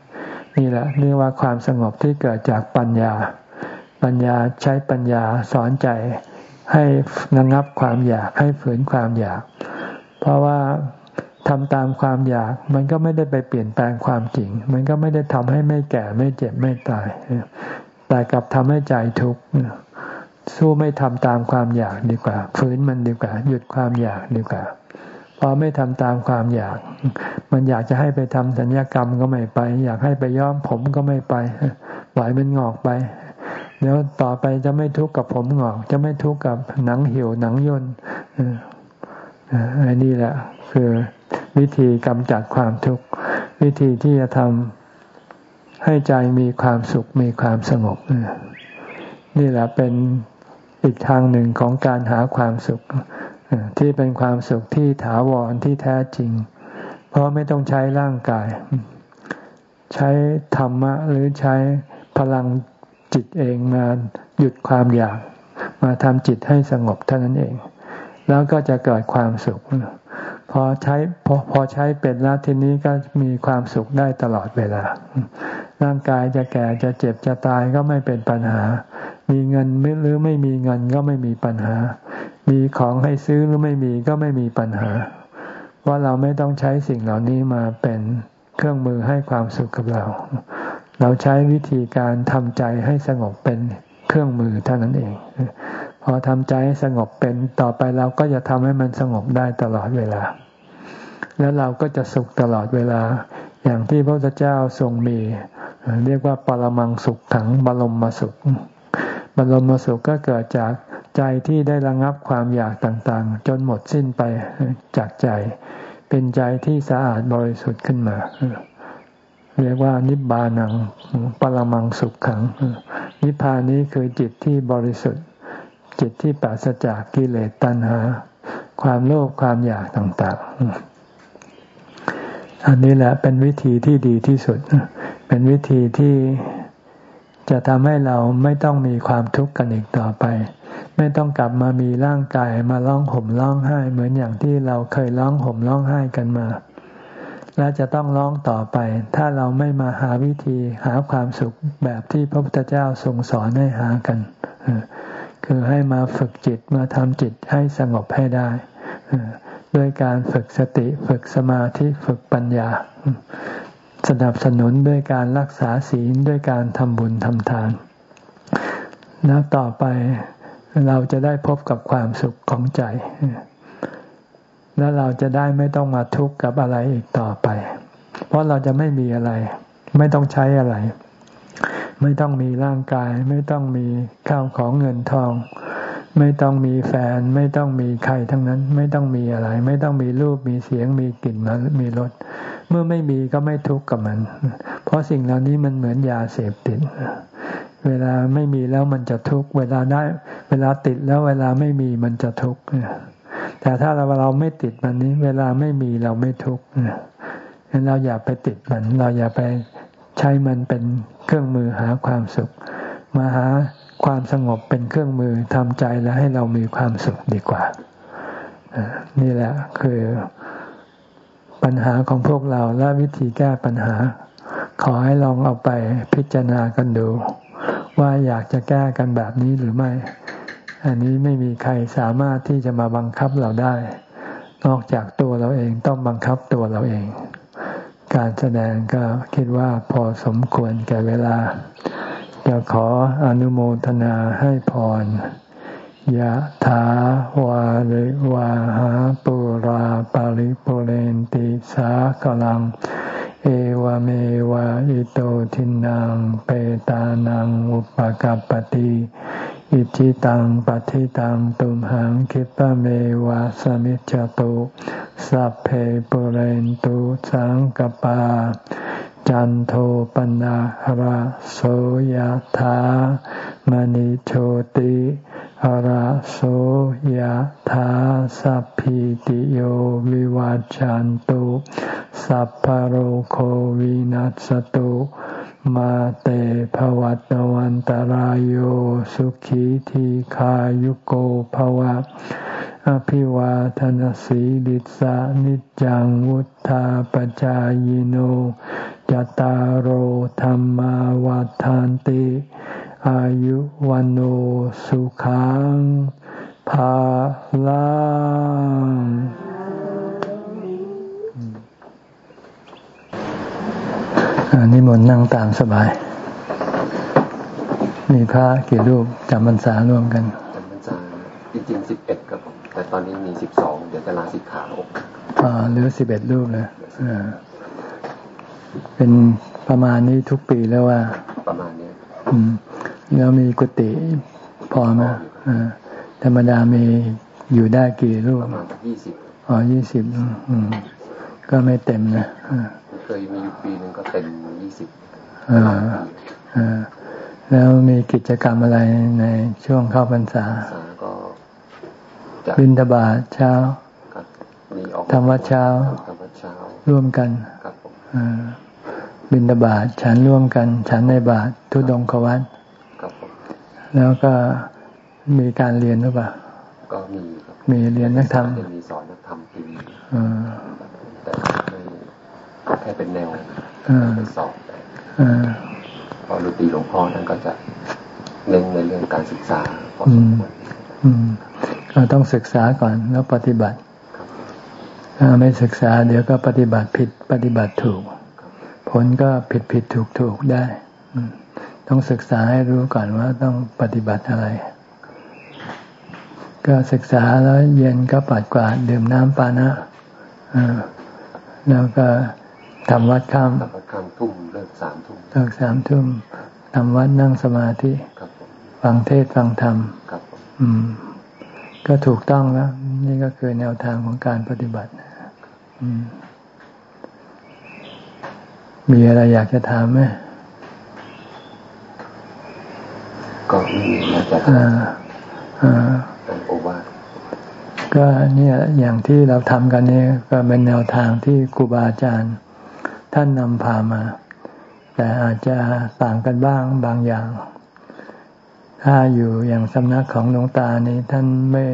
นี่แหละเรียกว่าความสงบที่เกิดจากปัญญา ปัญญาใช้ปัญญาสอนใจให้ระงับความอยากให้ฝืนความอยาก เพราะว่าทำตามความอยาก มันก็ไม่ได้ไปเปลี่ยนแปลงความจริง มันก็ไม่ได้ทำให้ไม่แก่ไม่เจ็บไม่ตาย แต่กลับทำให้ใจทุกข์สู้ไม่ทำตามความอยากดีกว่า ฝืนมันดีกว่า หยุดความอยากดีกว่า พอไม่ทำตามความอยาก มันอยากจะให้ไปทำสัญญกรรมก็ไม่ไป อยากให้ไปย้อมผมก็ไม่ไปปล่อยมันงอกไป เดี๋ยวต่อไปจะไม่ทุกข์กับผมงอก จะไม่ทุกข์กับหนังเหี่ยวหนังย่นอันนี้แหละ คือวิธีกำจัดความทุกข์วิธีที่จะทำให้ใจมีความสุขมีความสงบนี่แหละเป็นอีกทางหนึ่งของการหาความสุข ที่เป็นความสุขที่ถาวรที่แท้จริง เพราะไม่ต้องใช้ร่างกาย ใช้ธรรมะหรือใช้พลังจิตเองมาหยุดความอยาก มาทำจิตให้สงบเท่านั้นเอง แล้วก็จะเกิดความสุข พอใช้พอพอใช้เป็นแล้วทีนี้ก็มีความสุขได้ตลอดเวลา ร่างกายจะแก่จะเจ็บจะตายก็ไม่เป็นปัญหา มีเงินหรือไม่มีเงินก็ไม่มีปัญหา มีของให้ซื้อหรือไม่มีก็ไม่มีปัญหา ว่าเราไม่ต้องใช้สิ่งเหล่านี้มาเป็นเครื่องมือให้ความสุขกับเรา เราใช้วิธีการทำใจให้สงบเป็นเครื่องมือเท่านั้นเอง พอทำใจให้สงบเป็นต่อไปเราก็จะทำให้มันสงบได้ตลอดเวลา แล้วเราก็จะสุขตลอดเวลา อย่างที่พระพุทธเจ้าทรงมี เรียกว่าปรมังสุขถังบรมมาสุขบรมมาสุขก็เกิดจาก ใจที่ได้ระงับความอยากต่างๆ จนหมดสิ้นไปจากใจ เป็นใจที่สะอาดบริสุทธิ์ขึ้นมา เรียกว่านิบานังปรมังสุขขัง นิพพานนี้คือจิตที่บริสุทธิ์ จิตที่ปราศจากกิเลสตัณหา ความโลภความอยากต่างๆ อันนี้แหละเป็นวิธีที่ดีที่สุด เป็นวิธีที่จะทำให้เราไม่ต้องมีความทุกข์กันอีกต่อไป ไม่ต้องกลับมามีร่างกายมาร้องห่มร้องไห้ เหมือนอย่างที่เราเคยร้องห่มร้องไห้กันมา และจะต้องร้องต่อไป ถ้าเราไม่มาหาวิธีหาความสุขแบบที่พระพุทธเจ้าทรงสอนให้หากัน คือให้มาฝึกจิตมาทำจิตให้สงบให้ได้ด้วยการฝึกสติฝึกสมาธิฝึกปัญญา สนับสนุนด้วยการรักษาศีลด้วยการทำบุญทำทาน แล้วต่อไป เราจะได้พบกับความสุขของใจ แล้วเราจะได้ไม่ต้องมาทุกข์กับอะไรอีกต่อไป เพราะเราจะไม่มีอะไร ไม่ต้องใช้อะไร ไม่ต้องมีร่างกาย ไม่ต้องมีข้าวของเงินทอง ไม่ต้องมีแฟน ไม่ต้องมีใครทั้งนั้น ไม่ต้องมีอะไร ไม่ต้องมีรูปมีเสียงมีกลิ่นมีรสเมื่อไม่มีก็ไม่ทุกข์กับมัน เพราะสิ่งเหล่านี้มันเหมือนยาเสพติด เวลาไม่มีแล้วมันจะทุกข์เวลาได้ เวลาติดแล้วเวลาไม่มีมันจะทุกข์แต่ถ้าเราเราไม่ติดมันนี้ เวลาไม่มีเราไม่ทุกข์เราอย่าไปติดมัน เราอย่าไปใช้มันเป็นเครื่องมือหาความสุข มาหาความสงบเป็นเครื่องมือทำใจแล้วให้เรามีความสุขดีกว่านี่แหละคือปัญหาของพวกเราและวิธีแก้ปัญหา ขอให้ลองเอาไปพิจารณากันดู ว่าอยากจะแก้กันแบบนี้หรือไม่ อันนี้ไม่มีใครสามารถที่จะมาบังคับเราได้ นอกจากตัวเราเองต้องบังคับตัวเราเอง การแสดงก็คิดว่าพอสมควรแก่เวลา จะขออนุโมทนาให้พรยะถาวาริวาหาปุราปาริปุเรนติสากลัง เอวเมวะอิโตทินังเปตานังอุปกัรปติอิจิตังปฏิตังตุมหังคิปะเมวะสมิจจตุสัพเพปุเรนตุสังกปา จันโทปนะหราโสยธามณิโชติ ราโสยธาสัพพิติโยวิวัจจันตุสัพพโรโควินัสตุมาเตภวัตวันตารโยสุขีทีขายุโกภวะ อภิวาทนสีลิสานิจังวุธาปจายโนจตารโหธรรมาวาทานติ อายุวันโอสุขังภาลังอันนี้มนนั่งตามสบาย มีพระกี่รูปจำพรรษารวมกันจำพรรษาจริงๆสิบเอ็ดครับผมแต่ตอนนี้มีสิบสองเดี๋ยวจะลาสิกขาอกอ่าเหลือสิบเอ็ดรูปเลยเป็นประมาณนี้ทุกปีแล้วว่า ประมาณนี้ แล้วมีกุฏิพอไหมอ่าธรรมดามีอยู่ได้กี่รูปประมาณยี่สิบอ๋อยี่สิบอืมก็ไม่เต็มนะเคยมีอยู่ปีหนึ่งก็เต็มยี่สิบอ่าอ่าแล้วมีกิจกรรมอะไรในช่วงเข้าพรรษาก็บินทบาทเช้าทำวัดเช้า ร่วมกันบินทบาทฉันร่วมกัน ฉันในบาททุดงควัต แล้วก็มีการเรียนหรือเปล่า ก็มีมีเรียนนักธรรมมีสอนนักธรรมปีแต่แค่เป็นแนวไปสอบพอรูตีหลวงพ่อท่านก็จะเน้นในเรื่องการศึกษาพอสมควรก็ต้องศึกษาก่อนแล้วปฏิบัติ ถ้าไม่ศึกษาเดี๋ยวก็ปฏิบัติผิดปฏิบัติถูก ผลก็ผิดผิดถูกถูกได้ ต้องศึกษาให้รู้ก่อนว่าต้องปฏิบัติอะไร ก็ศึกษาแล้วเย็นก็ปัดกวาดดื่มน้ำปานะแล้วก็ทำวัดข้ามทำวัดข้ามทุ่มเลิกสามทุ่มเลิกสามทุ่มทำวัดนั่งสมาธิฟังเทศฟังธรรมอืมก็ถูกต้องแล้ว นี่ก็คือแนวทางของการปฏิบัติอืมมีอะไรอยากจะถามไหม ก็มีอยากจะถามโอวาก็เนี่ยอย่างที่เราทำกันนี่ก็เป็นแนวทางที่ครูบาอาจารย์ ท่านนำพามา แต่อาจจะต่างกันบ้างบางอย่าง ถ้าอยู่อย่างสำนักของหลวงตานี้ท่านไม่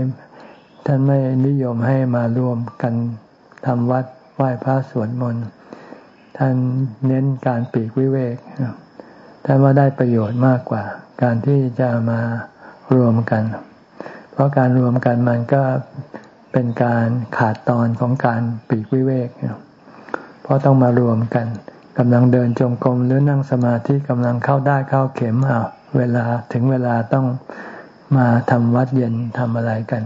ท่านไม่นิยมให้มารวมกันทำวัดไหว้พระสวดมนต์ท่านเน้นการปีกวิเวก ท่านว่าได้ประโยชน์มากกว่า การที่จะมารวมกัน เพราะการรวมกันมันก็เป็นการขาดตอนของการปีกวิเวก เพราะต้องมารวมกันกำลังเดินจงกรมหรือนั่งสมาธิกำลังเข้าได้เข้าเข็มอะเวลาถึงเวลาต้องมาทำวัดเย็นทำอะไรกัน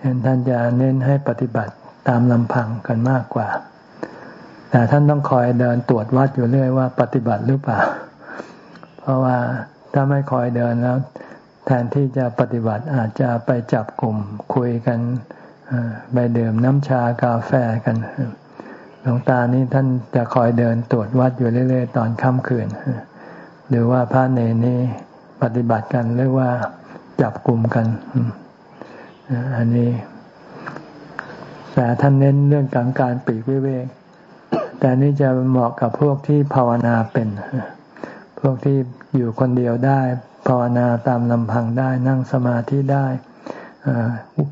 เห็นท่านจะเน้นให้ปฏิบัติตามลำพังกันมากกว่า แต่ท่านต้องคอยเดินตรวจวัดอยู่เรื่อยว่าปฏิบัติหรือเปล่า เพราะว่าถ้าไม่คอยเดินแล้ว แทนที่จะปฏิบัติอาจจะไปจับกลุ่มคุยกันไปดื่มน้ำชากาแฟกันหลวงตานี่ท่านจะคอยเดินตรวจวัดอยู่เรื่อย ๆ ตอนค่ำคืน หรือว่าพระเนนี่ปฏิบัติกันหรือว่าจับกลุ่มกัน อันนี้ แต่ท่านเน้นเรื่องการการปีกวิเวก แต่นี่จะเหมาะกับพวกที่ภาวนาเป็น พวกที่อยู่คนเดียวได้ภาวนาตามลำพังได้ นั่งสมาธิได้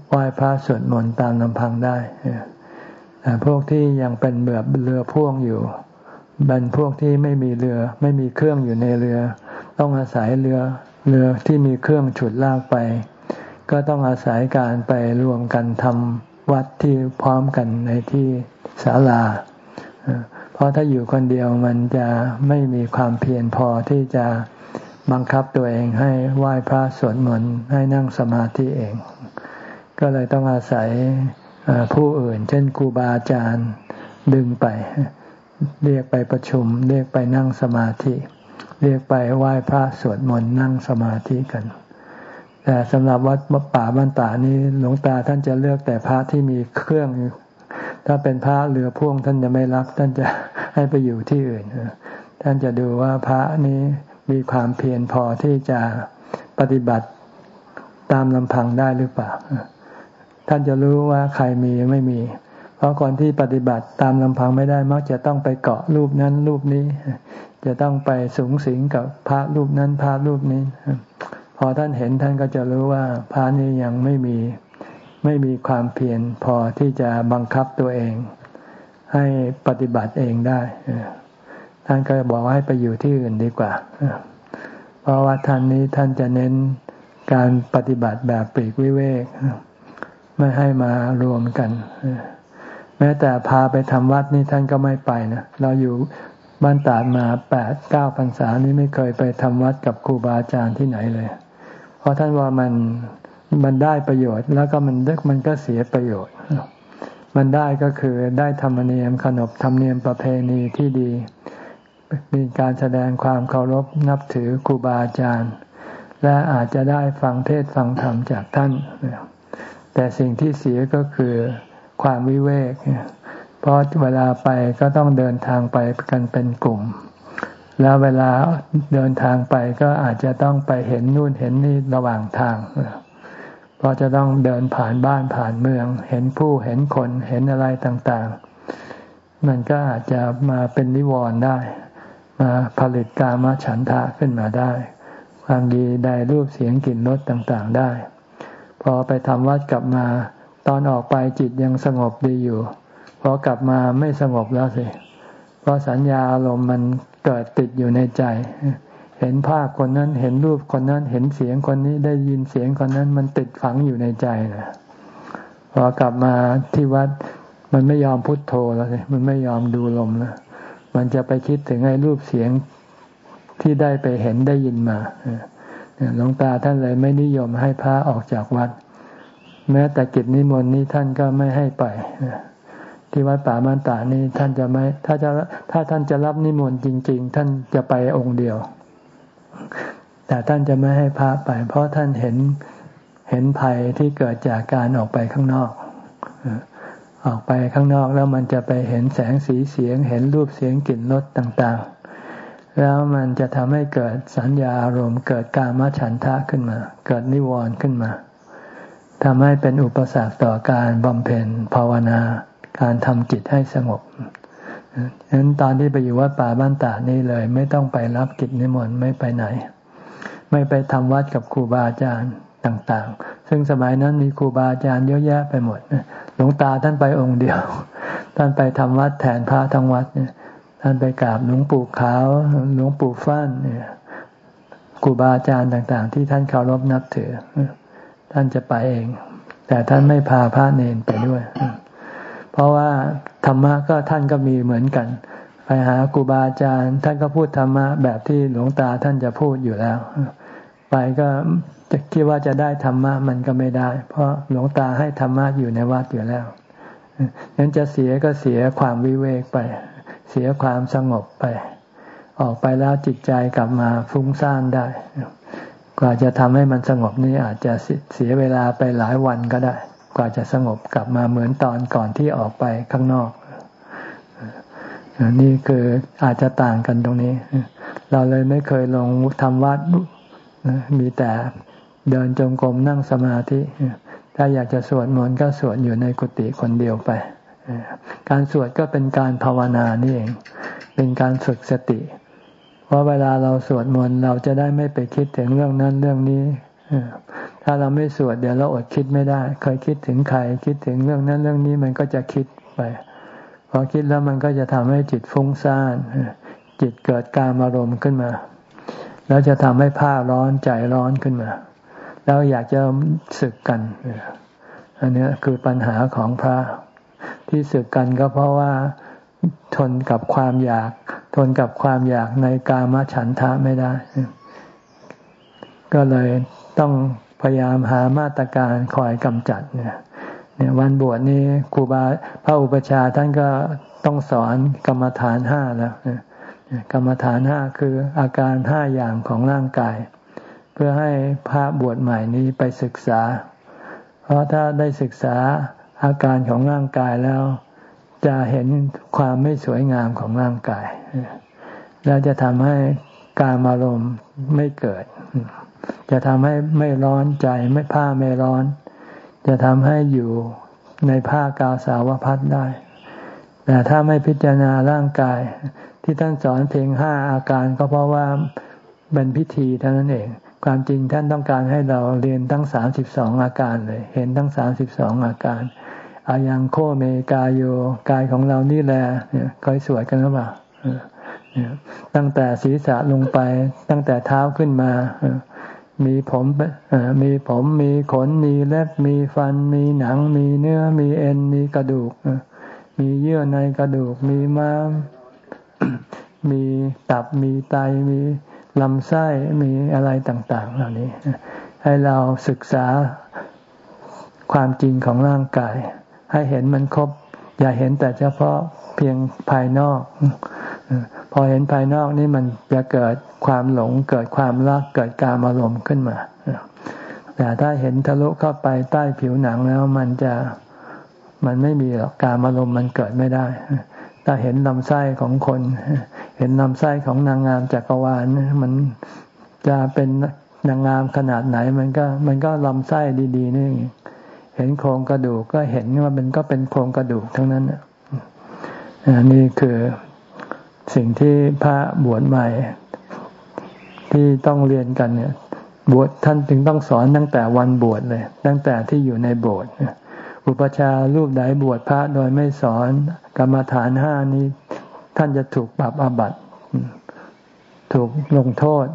ไหว้พระสวดมนต์ตามลำพังได้แต่พวกที่ยังเป็นแบบเรือพ่วงอยู่เป็นพวกที่ไม่มีเรือ ไม่มีเครื่องอยู่ในเรือ ต้องอาศัยเรือเรือที่มีเครื่องฉุดลากไป ก็ต้องอาศัยการไปรวมกันทำวัดที่พร้อมกันในที่ศาลา ราะถ้าอยู่คนเดียวมันจะไม่มีความเพียรพอที่จะบังคับตัวเองให้ไหว้พระสวดมนต์ให้นั่งสมาธิเอง ก็เลยต้องอาศัยผู้อื่น เช่นครูบาอาจารย์ดึงไป เรียกไปประชุม เรียกไปนั่งสมาธิ เรียกไปไหว้พระสวดมนต์นั่งสมาธิกัน แต่สำหรับวัดป่าบ้านตานี้หลวงตาท่านจะเลือกแต่พระที่มีเครื่อง ถ้าเป็นพระเรือพ่วงท่านจะไม่รับ ท่านจะให้ไปอยู่ที่อื่น ท่านจะดูว่าพระนี้มีความเพียรพอที่จะปฏิบัติตามลำพังได้หรือเปล่า ท่านจะรู้ว่าใครมีไม่มี เพราะคนที่ปฏิบัติตามลำพังไม่ได้มักจะต้องไปเกาะรูปนั้นรูปนี้ จะต้องไปสูงสิงกับพระรูปนั้นพระรูปนี้ พอท่านเห็นท่านก็จะรู้ว่าพระนี้ยังไม่มี ไม่มีความเพียรพอที่จะบังคับตัวเอง ให้ปฏิบัติเองได้ท่านก็บอกว่าให้ไปอยู่ที่อื่นดีกว่าเพราะว่าท่านนี้ท่านจะเน้นการปฏิบัติแบบปรีกวิเวกไม่ให้มารวมกันแม้แต่พาไปทำวัดนี่ท่านก็ไม่ไปนะเราอยู่บ้านตาดมาแปดเก้าพรรษานี้ไม่เคยไปทำวัดกับครูบาอาจารย์ที่ไหนเลย เพราะท่านว่ามัน มันได้ประโยชน์ แล้วก็มันมันก็เสียประโยชน์ มันได้ก็คือได้ธรรมเนียมขนบธรรมเนียมประเพณีที่ดี มีการแสดงความเคารพนับถือครูบาอาจารย์ และอาจจะได้ฟังเทศฟังธรรมจากท่าน แต่สิ่งที่เสียก็คือความวิเวก เพราะเวลาไปก็ต้องเดินทางไปกันเป็นกลุ่มแล้วเวลาเดินทางไปก็อาจจะต้องไปเห็นนู่นเห็นนี่ระหว่างทางเพราะจะต้องเดินผ่านบ้านผ่านเมือง เห็นผู้เห็นคนเห็นอะไรต่างๆ มันก็อาจจะมาเป็นนิวรณ์ได้ มาผลิตกามฉันทะขึ้นมาได้ ความดีได้รูปเสียงกลิ่นรสต่างๆได้ พอไปทำวัดกลับมา ตอนออกไปจิตยังสงบดีอยู่พอกลับมาไม่สงบแล้วสิ เพราะสัญญาอารมณ์มันเกิดติดอยู่ในใจ เห็นภาพคนนั้นเห็นรูปคนนั้นเห็นเสียงคนนี้ได้ยินเสียงคนนั้นมันติดฝังอยู่ในใจนะพอกลับมาที่วัด มันไม่ยอมพุทโธแล้วสิมันไม่ยอมดูลมแล้วมันจะไปคิดถึงไอ้รูปเสียงที่ได้ไปเห็นได้ยินมาหลวงตาท่านเลยไม่นิยมให้พระออกจากวัด แม้แต่กิจนิมนต์นี้ท่านก็ไม่ให้ไปที่วัดป่ามันตานี่ท่านจะไม่ ถ้าจะถ้าท่านจะรับนิมนต์จริง ๆ ท่านจะไปองค์เดียว แต่ท่านจะไม่ให้พระไป เพราะท่านเห็นเห็นภัยที่เกิดจากการออกไปข้างนอก ออกไปข้างนอกแล้วมันจะไปเห็นแสงสีเสียง เห็นรูปเสียงกลิ่นรสต่างๆ แล้วมันจะทำให้เกิดสัญญาอารมณ์เกิดกามฉันทะขึ้นมา เกิดนิวรณ์ขึ้นมาทำให้เป็นอุปสรรคต่อการบำเพ็ญภาวนา การทำจิตให้สงบ ฉะนั้นตอนที่ไปอยู่วัดป่าบ้านตานี่เลย ไม่ต้องไปรับกิจนิมนต์ไม่ไปไหน ไม่ไปทำวัดกับครูบาอาจารย์ต่างๆ ซึ่งสมัยนั้นมีครูบาอาจารย์เยอะแยะไปหมดหลวงตาท่านไปองค์เดียว ท่านไปทำวัดแทนพระทั้งวัดเนี่ย ท่านไปกราบหลวงปู่ขาวหลวงปู่ฟั่นเนี่ยครูบาอาจารย์ต่างๆ ที่ท่านเคารพนับถือ ท่านจะไปเอง แต่ท่านไม่พาพระเนนไปด้วย เพราะว่าธรรมะก็ท่านก็มีเหมือนกัน ไปหาครูบาอาจารย์ ท่านก็พูดธรรมะแบบที่หลวงตาท่านจะพูดอยู่แล้ว ไปก็จะคิดว่าจะได้ธรรมะมันก็ไม่ได้ เพราะหลวงตาให้ธรรมะอยู่ในวัดอยู่แล้วนั้นจะเสียก็เสียความวิเวกไป เสียความสงบไป ออกไปแล้วจิตใจกลับมาฟุ้งซ่านได้ กว่าจะทำให้มันสงบนี่อาจจะเสียเวลาไปหลายวันก็ได้ ว่าจะสงบกลับมาเหมือนตอนก่อนที่ออกไปข้างนอก นี่คืออาจจะต่างกันตรงนี้ เราเลยไม่เคยลงทำวัดมีแต่เดินจงกรมนั่งสมาธิ ถ้าอยากจะสวดมนต์ก็สวดอยู่ในกุฏิคนเดียวไป การสวดก็เป็นการภาวนานี่เอง เป็นการฝึกสติ เพราะเวลาเราสวดมนต์เราจะได้ไม่ไปคิดถึงเรื่องนั้นเรื่องนี้ ถ้าเราไม่สวดเดี๋ยวเราอดคิดไม่ได้ เคยคิดถึงใครคิดถึงเรื่องนั้นเรื่องนี้มันก็จะคิดไปพอคิดแล้วมันก็จะทำให้จิตฟุ้งซ่านจิตเกิดการอารมณ์ขึ้นมา แล้วจะทำให้ผ้าร้อนใจร้อนขึ้นมา แล้วอยากจะสึกกันอันนี้คือปัญหาของพระที่สึกกันก็เพราะว่าทนกับความอยาก ทนกับความอยากในกามฉันทะไม่ได้ ก็เลยต้อง พยายามหามาตรการคอยกำจัดเนี่ยเนี่ยวันบวชนี้ครูบาพระอุปชาท่านก็ต้องสอนกรรมฐานห้าแล้วกรรมฐานห้าคืออาการห้าอย่างของร่างกาย เพื่อให้พระบวชใหม่นี้ไปศึกษา เพราะถ้าได้ศึกษาอาการของร่างกายแล้ว จะเห็นความไม่สวยงามของร่างกาย แล้วจะทำให้การอารมณ์ไม่เกิด จะทำให้ไม่ร้อนใจไม่ผ้าไม่ร้อน จะทำให้อยู่ในผ้ากาสาวพัดได้ แต่ถ้าไม่พิจารณาร่างกาย ที่ท่านสอนเพียงห้าอาการก็เพราะว่าเป็นพิธีเท่านั้นเอง ความจริงท่านต้องการให้เราเรียนทั้งสามสิบสองอาการเลย เห็นทั้งสามสิบสองอาการอายังโคเมกายโยกายของเรานี่แหละเคยสวดกันหรือเปล่าตั้งแต่ศีรษะลงไปตั้งแต่เท้าขึ้นมา มีผมมีผมมีขนมีเล็บมีฟัน มีหนัง มีเนื้อมีเอ็นมีกระดูก มีเยื่อในกระดูก มีม้าม มีตับมีไตมีลำไส้มีอะไรต่าง ๆ เหล่านี้ ให้เราศึกษาความจริงของร่างกาย ให้เห็นมันครบ อย่าเห็นแต่เฉพาะเพียงภายนอก พอเห็นภายนอกนี่มันจะเกิดความหลง เกิดความรักเกิดการอารมณ์ขึ้นมา แต่ถ้าเห็นทะลุเข้าไปใต้ผิวหนังแล้วมันจะมันไม่มีหรอกการอารมณ์มันเกิดไม่ได้ ถ้าเห็นลำไส้ของคน เห็นลำไส้ของนางงามจักรวาลมันจะเป็นนางงามขนาดไหนมันก็มันก็ลำไส้ดีๆนี่เห็นโครงกระดูกก็เห็นว่ามันก็เป็นโครงกระดูกทั้งนั้นอันนี้คือ สิ่งที่พระบวชใหม่ ที่ต้องเรียนกันเนี่ย บวชท่านจึงต้องสอนตั้งแต่วันบวชเลย ตั้งแต่ที่อยู่ในโบสถ์อุปชารูปใดบวชพระโดยไม่สอนกรรมฐานห้านี้ ท่านจะถูกปรับอาบัติ ถูกลงโทษ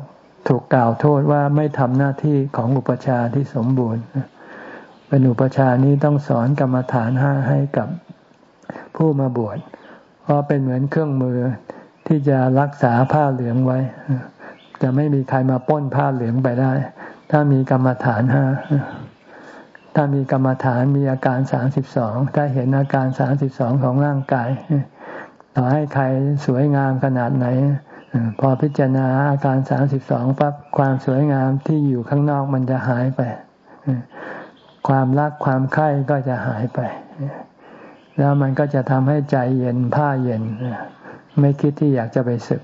ถูกกล่าวโทษว่าไม่ทำหน้าที่ของอุปชาที่สมบูรณ์ เป็นอุปชานี้ต้องสอนกรรมฐานห้าให้กับผู้มาบวชเพราะเป็นเหมือนเครื่องมือ ที่จะรักษาผ้าเหลืองไว้ จะไม่มีใครมาป้นผ้าเหลืองไปได้ ถ้ามีกรรมฐานห้าถ้ามีกรรมฐานมีอาการสามสิบสองถ้าเห็นอาการสามสิบสองของร่างกายต่อให้ใครสวยงามขนาดไหน พอพิจารณาอาการสามสิบสองปั๊บความสวยงามที่อยู่ข้างนอกมันจะหายไป ความรักความใคร่ก็จะหายไป แล้วมันก็จะทำให้ใจเย็นผ้าเย็น ไม่คิดที่อยากจะไปศึก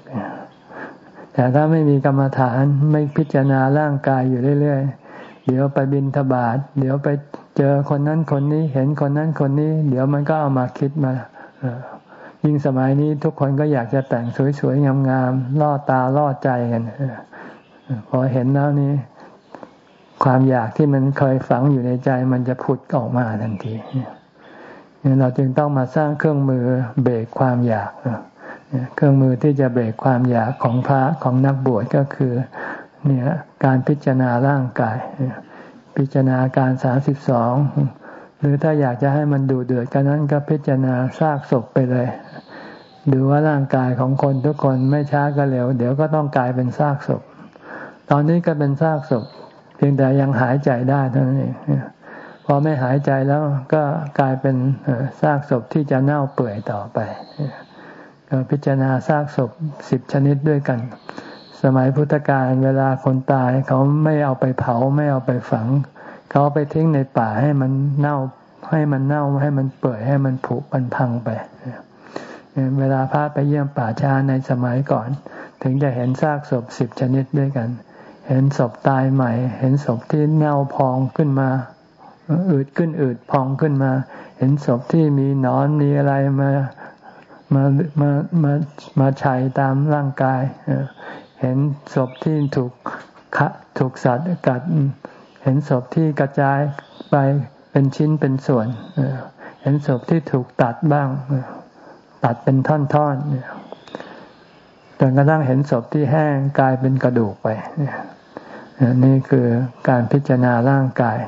แต่ถ้าไม่มีกรรมฐานไม่พิจารณาร่างกายอยู่เรื่อยๆ เดี๋ยวไปบินทบาทเดี๋ยวไปเจอคนนั้นคนนี้เห็นคนนั้นคนนี้ เดี๋ยวมันก็เอามาคิดมายิ่งสมัยนี้ทุกคนก็อยากจะแต่งสวยๆ งามๆล่อตาล่อใจกันพอเห็นแล้วนี้ความอยากที่มันเคยฝังอยู่ในใจ มันจะผุดออกมาทันทีเราจึงต้องมาสร้างเครื่องมือเบรกความอยาก เครื่องมือที่จะเบรกความอยากของพระของนักบวชก็คือเนี่ยการพิจารณาร่างกาย พิจารณาการสาสิบสองหรือถ้าอยากจะให้มันดูเดือดกันนั้นก็พิจารณาซากศพไปเลยดูว่าร่างกายของคนทุกคนไม่ช้าก็เร็ว เดี๋ยวก็ต้องกลายเป็นซากศพ ตอนนี้ก็เป็นซากศพ เพียงแต่ยังหายใจได้เท่านั้นเองพอไม่หายใจแล้วก็กลายเป็นซากศพที่จะเน่าเปื่อยต่อไป พิจารณาซากศพสิบชนิดด้วยกัน สมัยพุทธกาลเวลาคนตายเขาไม่เอาไปเผาไม่เอาไปฝัง เขาไปทิ้งในป่าให้มันเน่าให้มันเน่าให้มันเปื่อยให้มันผุมันพังไป เวลาพระไปเยี่ยมป่าชาในสมัยก่อน ถึงจะเห็นซากศพสิบชนิดด้วยกัน เห็นศพตายใหม่ เห็นศพที่เน่าพองขึ้นมาอืดขึ้นอืดพองขึ้นมา เห็นศพที่มีนอนมีอะไรมา มามามามาชัยตามร่างกายเห็นศพที่ถูกขะถูกสัตว์กัด เห็นศพที่กระจายไปเป็นชิ้นเป็นส่วนเห็นศพที่ถูกตัดบ้างตัดเป็นท่อนๆจนกระทั่งเห็นศพที่แห้งกลายเป็นกระดูกไปนี่คือการพิจารณาร่างกาย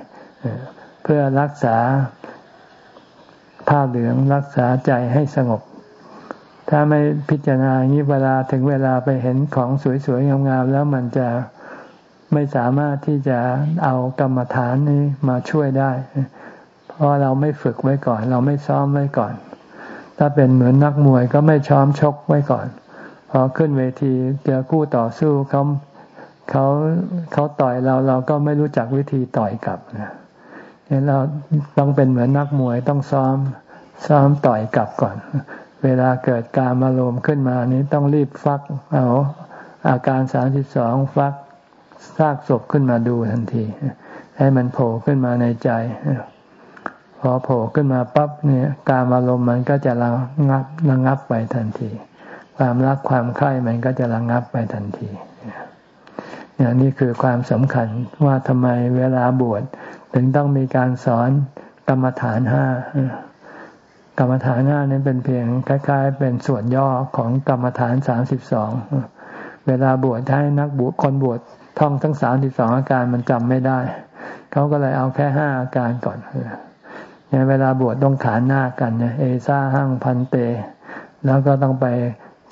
เพื่อรักษาผ้าเหลืองรักษาใจให้สงบ ถ้าไม่พิจารณาอย่างนี้เวลาถึงเวลาไปเห็นของสวยๆงามๆแล้วมันจะไม่สามารถที่จะเอากรรมฐานนี้มาช่วยได้ เพราะเราไม่ฝึกไว้ก่อน เราไม่ซ้อมไว้ก่อน ถ้าเป็นเหมือนนักมวยก็ไม่ช้อมชกไว้ก่อน พอขึ้นเวทีเจอคู่ต่อสู้เขาเขาเขาต่อยเราเราก็ไม่รู้จักวิธีต่อยกลับนะเห็นเราต้องเป็นเหมือนนักมวยต้องซ้อมซ้อมต่อยกลับก่อน เวลาเกิดการอารมณ์ขึ้นมานี้ต้องรีบฟักเอาอาการสามสิบสองฟักซากศพขึ้นมาดูทันที ให้มันโผล่ขึ้นมาในใจ พอโผล่ขึ้นมาปั๊บเนี่ยการอารมณ์มันก็จะระงับระงับไปทันที ความรักความใคร่มันก็จะระงับไปทันทีเนี่ยนี่คือความสำคัญว่าทำไมเวลาบวชถึงต้องมีการสอนกรรมฐานห้า กรรมฐานห้านี้เป็นเพียงคล้ายๆ เป็นส่วนย่อของกรรมฐานสามสิบสองเวลาบวชให้นักบวชคนบวชท่องทั้งสามสิบสองอาการมันจำไม่ได้ เขาก็เลยเอาแค่ห้าอาการก่อนเนี่ยเวลาบวชต้องขานหน้ากันเนี่ยเอซ่าหั่งพันเต แล้วก็ต้องไป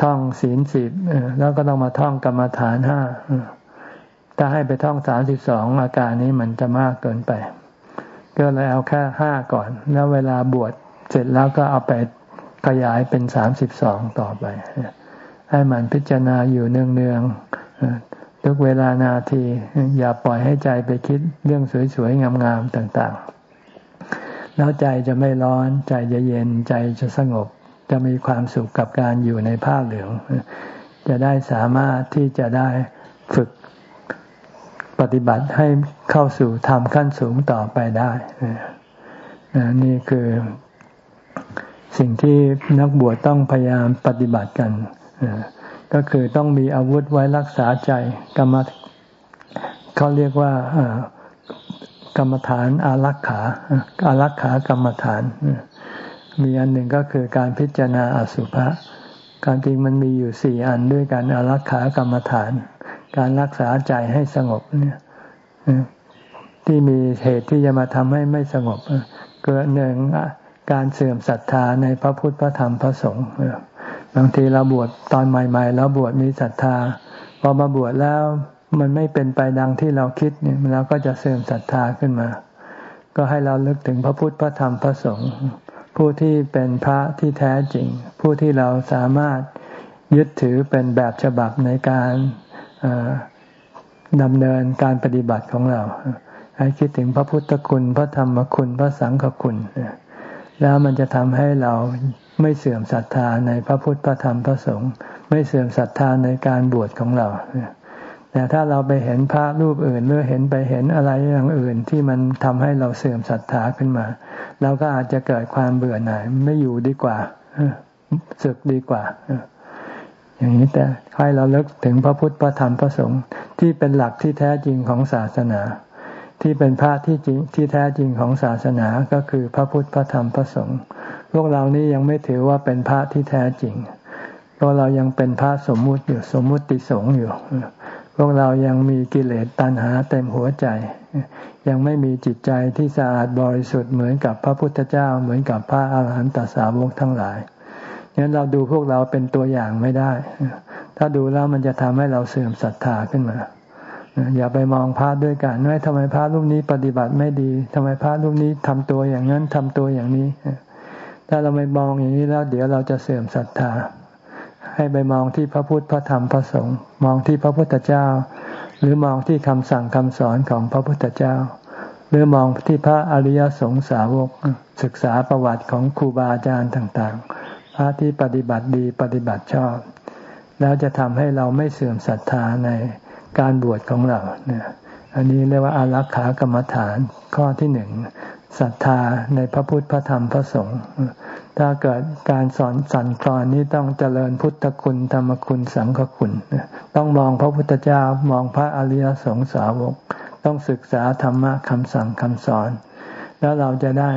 ท่องศีลสิบแล้วก็ต้องมาท่องกรรมฐานห้าถ้าให้ไปท่องสามสิบสองอาการนี้มันจะมากเกินไป ก็เลยเอาแค่ห้าก่อน แล้วเวลาบวช เสร็จแล้วก็เอาไปขยายเป็นสามสิบสองต่อไป ให้มันพิจารณาอยู่เนืองๆทุกเวลานาที อย่าปล่อยให้ใจไปคิดเรื่องสวยๆ งามๆ ต่างๆ แล้วใจจะไม่ร้อน ใจจะเย็นใจจะสงบ จะมีความสุขกับการอยู่ในผ้าเหลือง จะได้สามารถที่จะได้ฝึกปฏิบัติให้เข้าสู่ธรรมขั้นสูงต่อไปได้นี่คือ สิ่งที่นักบวชต้องพยายามปฏิบัติกันก็คือต้องมีอาวุธไว้รักษาใจกรรมเขาเรียกว่ากรรมฐานอารักขาอารักขากรรมฐาน มีอันหนึ่งก็คือการพิจารณาอสุภะการจริงมันมีอยู่สี่อันด้วยการอารักขากรรมฐาน การรักษาใจให้สงบเนี่ยที่มีเหตุที่จะมาทำให้ไม่สงบเกิดหนึ่ง การเสื่อมศรัทธาในพระพุทธพระธรรมพระสงฆ์บางทีเราบวชตอนใหม่ๆแล้วบวชมีศรัทธาพอมาบวชแล้วมันไม่เป็นไปดังที่เราคิดเนี่ยเราก็จะเสื่อมศรัทธาขึ้นมา ก็ให้เราลึกถึงพระพุทธพระธรรมพระสงฆ์ผู้ที่เป็นพระที่แท้จริง ผู้ที่เราสามารถยึดถือเป็นแบบฉบับในการดำเนินการปฏิบัติของเรา ให้คิดถึงพระพุทธคุณ พระธรรมคุณ พระสังฆคุณ แล้วมันจะทำให้เราไม่เสื่อมศรัทธาในพระพุทธพระธรรมพระสงฆ์ไม่เสื่อมศรัทธาในการบวชของเราแต่ถ้าเราไปเห็นพระรูปอื่นหรือเห็นไปเห็นอะไรอย่างอื่นที่มันทำให้เราเสื่อมศรัทธาขึ้นมาเราก็อาจจะเกิดความเบื่อหน่ายไม่อยู่ดีกว่าศึกดีกว่าอย่างนี้แต่ให้เราเลิกถึงพระพุทธพระธรรมพระสงฆ์ที่เป็นหลักที่แท้จริงของศาสนา ที่เป็นพระที่จริงที่แท้จริงของศาสนาก็คือพระพุทธพระธรรมพระสงฆ์พวกเรานี้ยังไม่ถือว่าเป็นพระที่แท้จริงเพราะเรายังเป็นพระสมมุติอยู่สมมุติสงฆ์อยู่ พวกเรายังมีกิเลสตัณหาเต็มหัวใจ ยังไม่มีจิตใจที่สะอาดบริสุทธิ์เหมือนกับพระพุทธเจ้าเหมือนกับพระอาหารหันตสาวกทั้งหลายงั้นเราดูพวกเราเป็นตัวอย่างไม่ได้ ถ้าดูแล้วมันจะทำให้เราเสื่อมศรัทธาขึ้นมา อย่าไปมองพระด้วยกันว่าทำไมพระรูปนี้ปฏิบัติไม่ดีทำไมพระรูปนี้ทำตัวอย่างนั้นทำตัวอย่างนี้ ถ้าเราไม่มองอย่างนี้แล้วเดี๋ยวเราจะเสื่อมศรัทธา ให้ไปมองที่พระพุทธพระธรรมพระสงฆ์มองที่พระพุทธเจ้า หรือมองที่คำสั่งคำสอนของพระพุทธเจ้า หรือมองที่พระอริยสงสาวกศึกษาประวัติของครูบาอาจารย์ต่างๆ พระที่ปฏิบัติดีปฏิบัติชอบ แล้วจะทำให้เราไม่เสื่อมศรัทธาใน การบวชของเราเนี่ยอันนี้เรียกว่าอารักขากรรมฐานข้อที่หนึ่งศรัทธาในพระพุทธพระธรรมพระสงฆ์ถ้าเกิดการสอนสั่นคลอนนี้ต้องเจริญพุทธคุณธรรมคุณสังฆคุณต้องมองพระพุทธเจ้ามองพระอริยสงสาวก ต้องศึกษาธรรมะคำสั่งคำสอน แล้วเราจะได้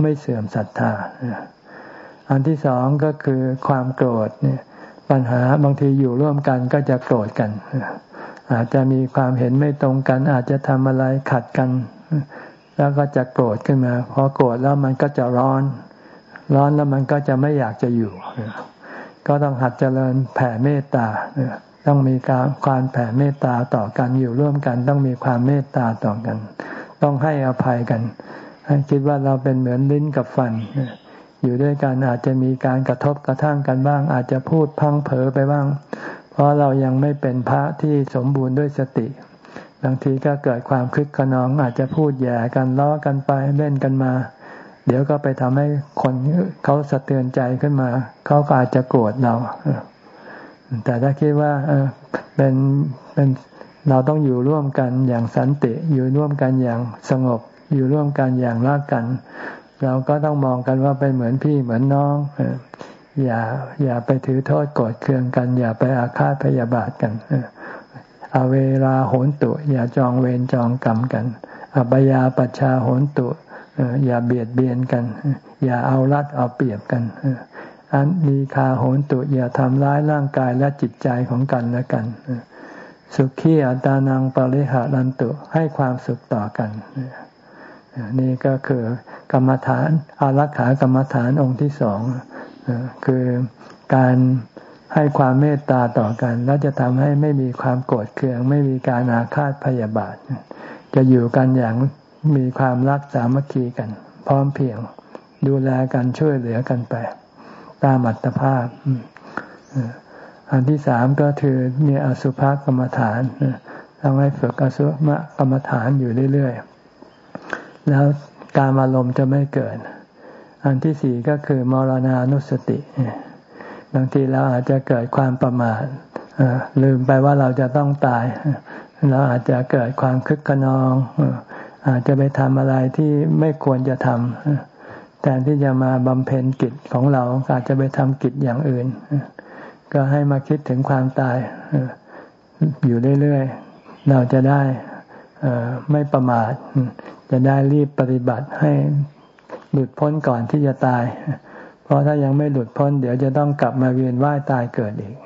ไม่เสื่อมศรัทธา อันที่สองก็คือความโกรธเนี่ยปัญหาบางทีอยู่ร่วมกันก็จะโกรธกัน อาจจะมีความเห็นไม่ตรงกัน อาจจะทำอะไรขัดกัน แล้วก็จะโกรธขึ้นมาพอโกรธแล้วมันก็จะร้อน ร้อนแล้วมันก็จะไม่อยากจะอยู่ ก็ต้องหัดเจริญแผ่เมตตาต้องมีการความแผ่เมตตาต่อกันอยู่ร่วมกัน ต้องมีความเมตตาต่อกัน ต้องให้อภัยกัน ให้คิดว่าเราเป็นเหมือนลิ้นกับฟัน อยู่ด้วยกันอาจจะมีการกระทบกระทั่งกันบ้าง อาจจะพูดพังเผลอไปบ้าง เพราะเรายังไม่เป็นพระที่สมบูรณ์ด้วยสติ บางทีก็เกิดความคึกขนองอาจจะพูดแย่กันล้อกันไปเล่นกันมา เดี๋ยวก็ไปทำให้คนเขาสะเตือนใจขึ้นมา เขาก็อาจจะโกรธเรา แต่ถ้าคิดว่าเป็นเป็นเราต้องอยู่ร่วมกันอย่างสันติ อยู่ร่วมกันอย่างสงบ อยู่ร่วมกันอย่างรักกัน เราก็ต้องมองกันว่าเป็นเหมือนพี่เหมือนน้อง อย่า อย่าไปถือโทษโกรธเคืองกัน อย่าไปอาฆาตพยาบาทกันเอาเวลาโหนตุ อย่าจองเวรจองกรรมกันอบยาปัชชาโหนตุอย่าเบียดเบียนกัน อย่าเอารัดเอาเปรียบกันอันนีคาโหนตุ อย่าทำร้ายร่างกายและจิตใจของกันและกัน สุขีอัตานังปริหารันตุให้ความสุขต่อกัน นี่ก็คือกรรมฐานอารักขากรรมฐานองค์ที่สอง คือการให้ความเมตตาต่อกัน แล้วจะทำให้ไม่มีความโกรธเคือง ไม่มีการอาฆาตพยาบาท จะอยู่กันอย่างมีความรักสามัคคีกัน พร้อมเพียงดูแลกันช่วยเหลือกันไป ตามอัตภาพ อันที่สามก็คือมีอสุภกรรมฐานต้องให้ฝึกอสุภกรรมฐานอยู่เรื่อยๆ แล้วการอารมณ์จะไม่เกิด อันที่สี่ก็คือมรณานุสติบางทีเราอาจจะเกิดความประมาทลืมไปว่าเราจะต้องตาย เราอาจจะเกิดความคึกขนอง อาจจะไปทำอะไรที่ไม่ควรจะทำแทนที่จะมาบำเพ็ญกิจของเราอาจจะไปทำกิจอย่างอื่น ก็ให้มาคิดถึงความตายอยู่เรื่อยๆ เราจะได้ไม่ประมาท จะได้รีบปฏิบัติให้ หลุดพ้นก่อนที่จะตาย เพราะถ้ายังไม่หลุดพ้น เดี๋ยวจะต้องกลับมาเวียนว่ายตายเกิดอีก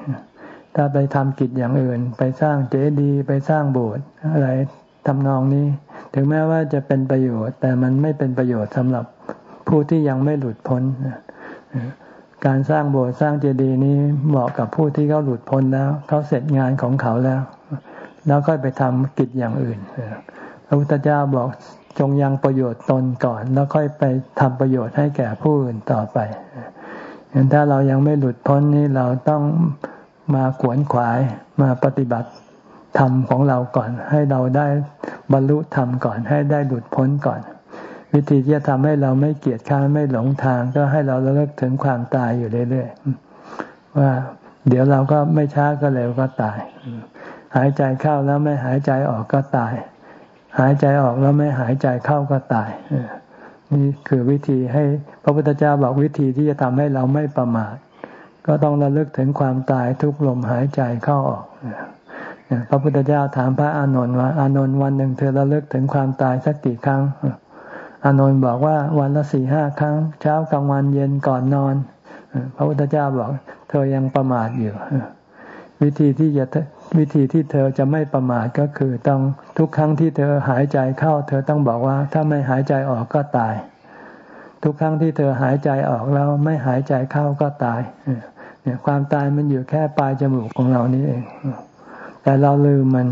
ถ้าไปทำกิจอย่างอื่น ไปสร้างเจดีย์ไปสร้างโบสถ์อะไรทำนองนี้ ถึงแม้ว่าจะเป็นประโยชน์ แต่มันไม่เป็นประโยชน์สำหรับผู้ที่ยังไม่หลุดพ้น การสร้างโบสถ์สร้างเจดีย์นี้เหมาะกับผู้ที่เขาหลุดพ้นแล้ว เขาเสร็จงานของเขาแล้ว แล้วก็ไปทำกิจอย่างอื่นพระพุทธเจ้าบอก จงยังประโยชน์ตนก่อน แล้วค่อยไปทำประโยชน์ให้แก่ผู้อื่นต่อไปเห็นถ้าเรายังไม่หลุดพ้นนี้เราต้องมาขวนขวายมาปฏิบัติธรรมของเราก่อน ให้เราได้บรรลุธรรมก่อน ให้ได้หลุดพ้นก่อน วิธีที่จะทำให้เราไม่เกียจค้านไม่หลงทาง ก็ให้เราระลึกถึงความตายอยู่เรื่อยๆว่าเดี๋ยวเราก็ไม่ช้าก็เร็วก็ตาย หายใจเข้าแล้วไม่หายใจออกก็ตาย หายใจออกแล้วไม่หายใจเข้าก็ตายนี่คือวิธีให้พระพุทธเจ้าบอกวิธีที่จะทำให้เราไม่ประมาทก็ต้องระลึกถึงความตายทุกลมหายใจเข้าออกพระพุทธเจ้าถามพระอานนท์ว่า อานนท์วันหนึ่งเธอระลึกถึงความตายสักกี่ครั้ง อานนท์บอกว่าวันละสี่ห้าครั้ง เช้ากลางวันเย็นก่อนนอนพระพุทธเจ้าบอก เธอยังประมาทอยู่วิธีที่จะ วิธีที่เธอจะไม่ประมาทก็คือต้องทุกครั้งที่เธอหายใจเข้า เธอต้องบอกว่าถ้าไม่หายใจออกก็ตาย ทุกครั้งที่เธอหายใจออกแล้วไม่หายใจเข้าก็ตายเนี่ยความตายมันอยู่แค่ปลายจมูกของเรานี้เอง แต่เราลืมมัน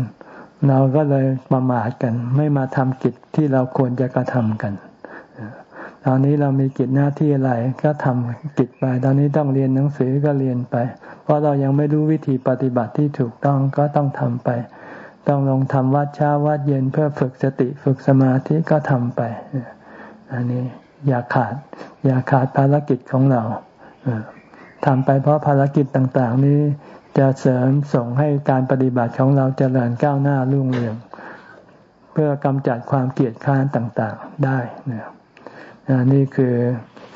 เราก็เลยประมาทกัน ไม่มาทำกิจที่เราควรจะกระทำกัน ตอนนี้เรามีกิจหน้าที่อะไรก็ทำกิจไป ตอนนี้ต้องเรียนหนังสือก็เรียนไป เพราะเรายังไม่รู้วิธีปฏิบัติที่ถูกต้องก็ต้องทำไป ต้องลงทำวัดเช้าวัดเย็นเพื่อฝึกสติฝึกสมาธิก็ทำไป อันนี้อย่าขาด อย่าขาดภารกิจของเราทำไปเพราะภารกิจต่าง ๆ นี้จะเสริมส่งให้การปฏิบัติของเราจเจริญก้าวหน้ารุ่งเรือง เพื่อกำจัดความเกลียดค้านต่าง ๆ ได้นะ นี่คือ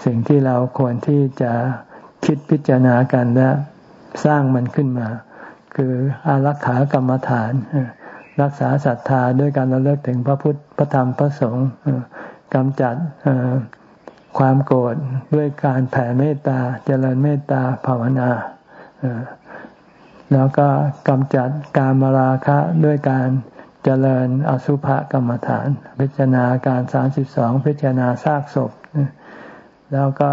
สิ่งที่เราควรที่จะคิดพิจารณากันและสร้างมันขึ้นมา คืออารักขากรรมฐาน รักษาศรัทธาด้วยการระลึกถึงพระพุทธพระธรรมพระสงฆ์กำจัดความโกรธด้วยการแผ่เมตตาเจริญเมตตาภาวนาแล้วก็กำจัดการมาราคะด้วยการ เจริญอสุภกรรมฐาน พิจารณาการสามสิบสองพิจารณาซากศพ แล้วก็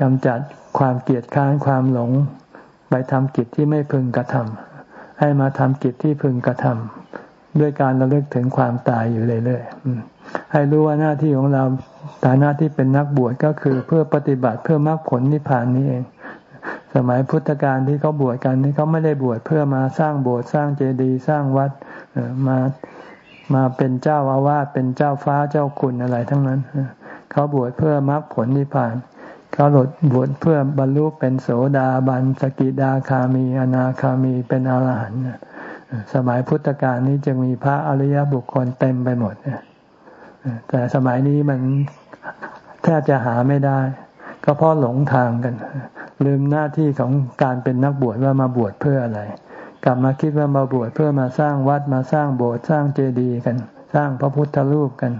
กำจัดความเกียดค้านความหลง ไปทำกิจที่ไม่พึงกระทำให้มาทำกิจที่พึงกระทำด้วยการระลึกถึงความตายอยู่เรื่อยๆให้รู้ว่าหน้าที่ของเราฐานะที่เป็นนักบวชก็คือเพื่อปฏิบัติเพื่อมรรคผลนิพพานนี้เอง สมัยพุทธกาลที่เขาบวชกันนี่เขาไม่ได้บวชเพื่อมาสร้างโบสถ์สร้างเจดีย์สร้างวัดมามาเป็นเจ้าอาวาสเป็นเจ้าฟ้าเจ้าคุณอะไรทั้งนั้นเขาบวชเพื่อมรรคผลนิพพานเขาหลดบวชเพื่อบรรลุเป็นโสดาบันสกิดาคามีอนาคามีเป็นอรหันต์สมัยพุทธกาลนี้จึงมีพระอริยบุคคลเต็มไปหมดแต่สมัยนี้มันแทบจะหาไม่ได้ ก็เพราะหลงทางกัน ลืมหน้าที่ของการเป็นนักบวชว่ามาบวชเพื่ออะไร กลับมาคิดว่ามาบวชเพื่อมาสร้างวัดมาสร้างโบสถ์สร้างเจดีย์กัน สร้างพระพุทธรูปกัน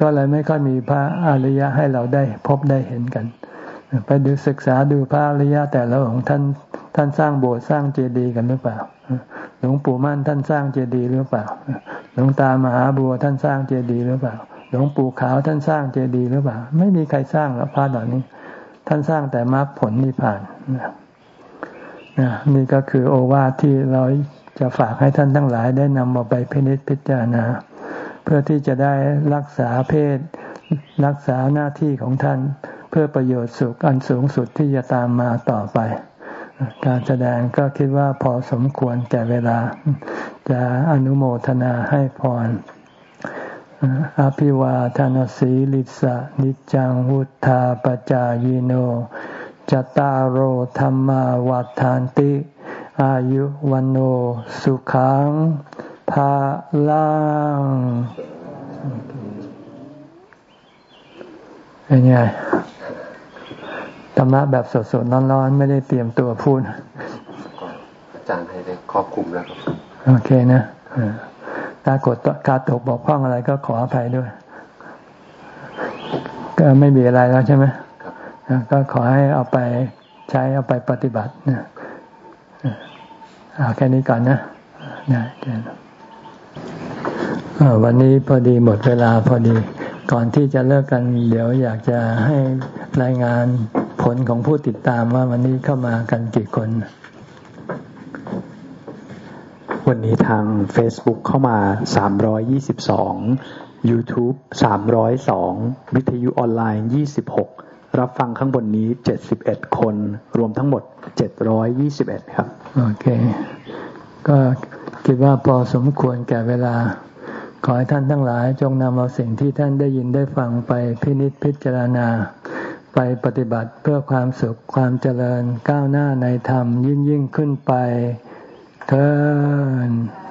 ก็เลยไม่ค่อยมีพระอริยะให้เราได้พบได้เห็นกัน ไปดูศึกษาดูพระอริยะแต่ละองค์ท่านท่านสร้างโบสถ์สร้างเจดีย์กันหรือเปล่า หลวงปู่มั่นท่านสร้างเจดีย์หรือเปล่า หลวงตามหาบัวท่านสร้างเจดีย์หรือเปล่า หลวงปู่ขาวท่านสร้างเจดีย์หรือเปล่า ไม่มีใครสร้างหรอกพระเหล่านี้ ท่านสร้างแต่มรรคผลนิพพานนะนี่ก็คือโอวาทที่เราจะฝากให้ท่านทั้งหลายได้นำมาไปพินิจพิจารณา เพื่อที่จะได้รักษาเพศ รักษาหน้าที่ของท่าน เพื่อประโยชน์สุขอันสูงสุดที่จะตามมาต่อไป การแสดงก็คิดว่าพอสมควรแก่เวลา จะอนุโมทนาให้พร อภิวาทานสีลิสะนิจังวุธาปจายโนจตารโหธรรมวัฏานติ อายุวันโอสุขังภาลังเป็นไงธรรมะแบบสดๆร้อนๆ ไม่ได้เตรียมตัวพูดอาจารย์ให้ได้ครอบคุมแล้วครับ โอเคนะ ตากดการตกบอกพ้องอะไรก็ขออภัยด้วย ก็ไม่มีอะไรแล้วใช่ไหมก็ขอให้เอาไปใช้เอาไปปฏิบัตินะเอาแค่นี้ก่อนนะนะวันนี้พอดีหมดเวลาพอดี ก่อนที่จะเลิกกัน เดี๋ยวอยากจะให้รายงานผลของผู้ติดตามว่าวันนี้เข้ามากันกี่คน วันนี้ทาง Facebook เข้ามา 322 YouTube 302 วิทยุออนไลน์ 26 รับฟังข้างบนนี้เจ็ดสิบเอ็ดคน รวมทั้งหมดเจ็ดร้อยยี่สิบเอ็ดครับ โอเค ก็คิดว่าพอสมควรแก่เวลา ขอให้ท่านทั้งหลายจงนำเอาสิ่งที่ท่านได้ยินได้ฟังไปพินิจพิจารณา ไปปฏิบัติเพื่อความสุขความเจริญก้าวหน้าในธรรมยิ่งยิ่งขึ้นไป เถิด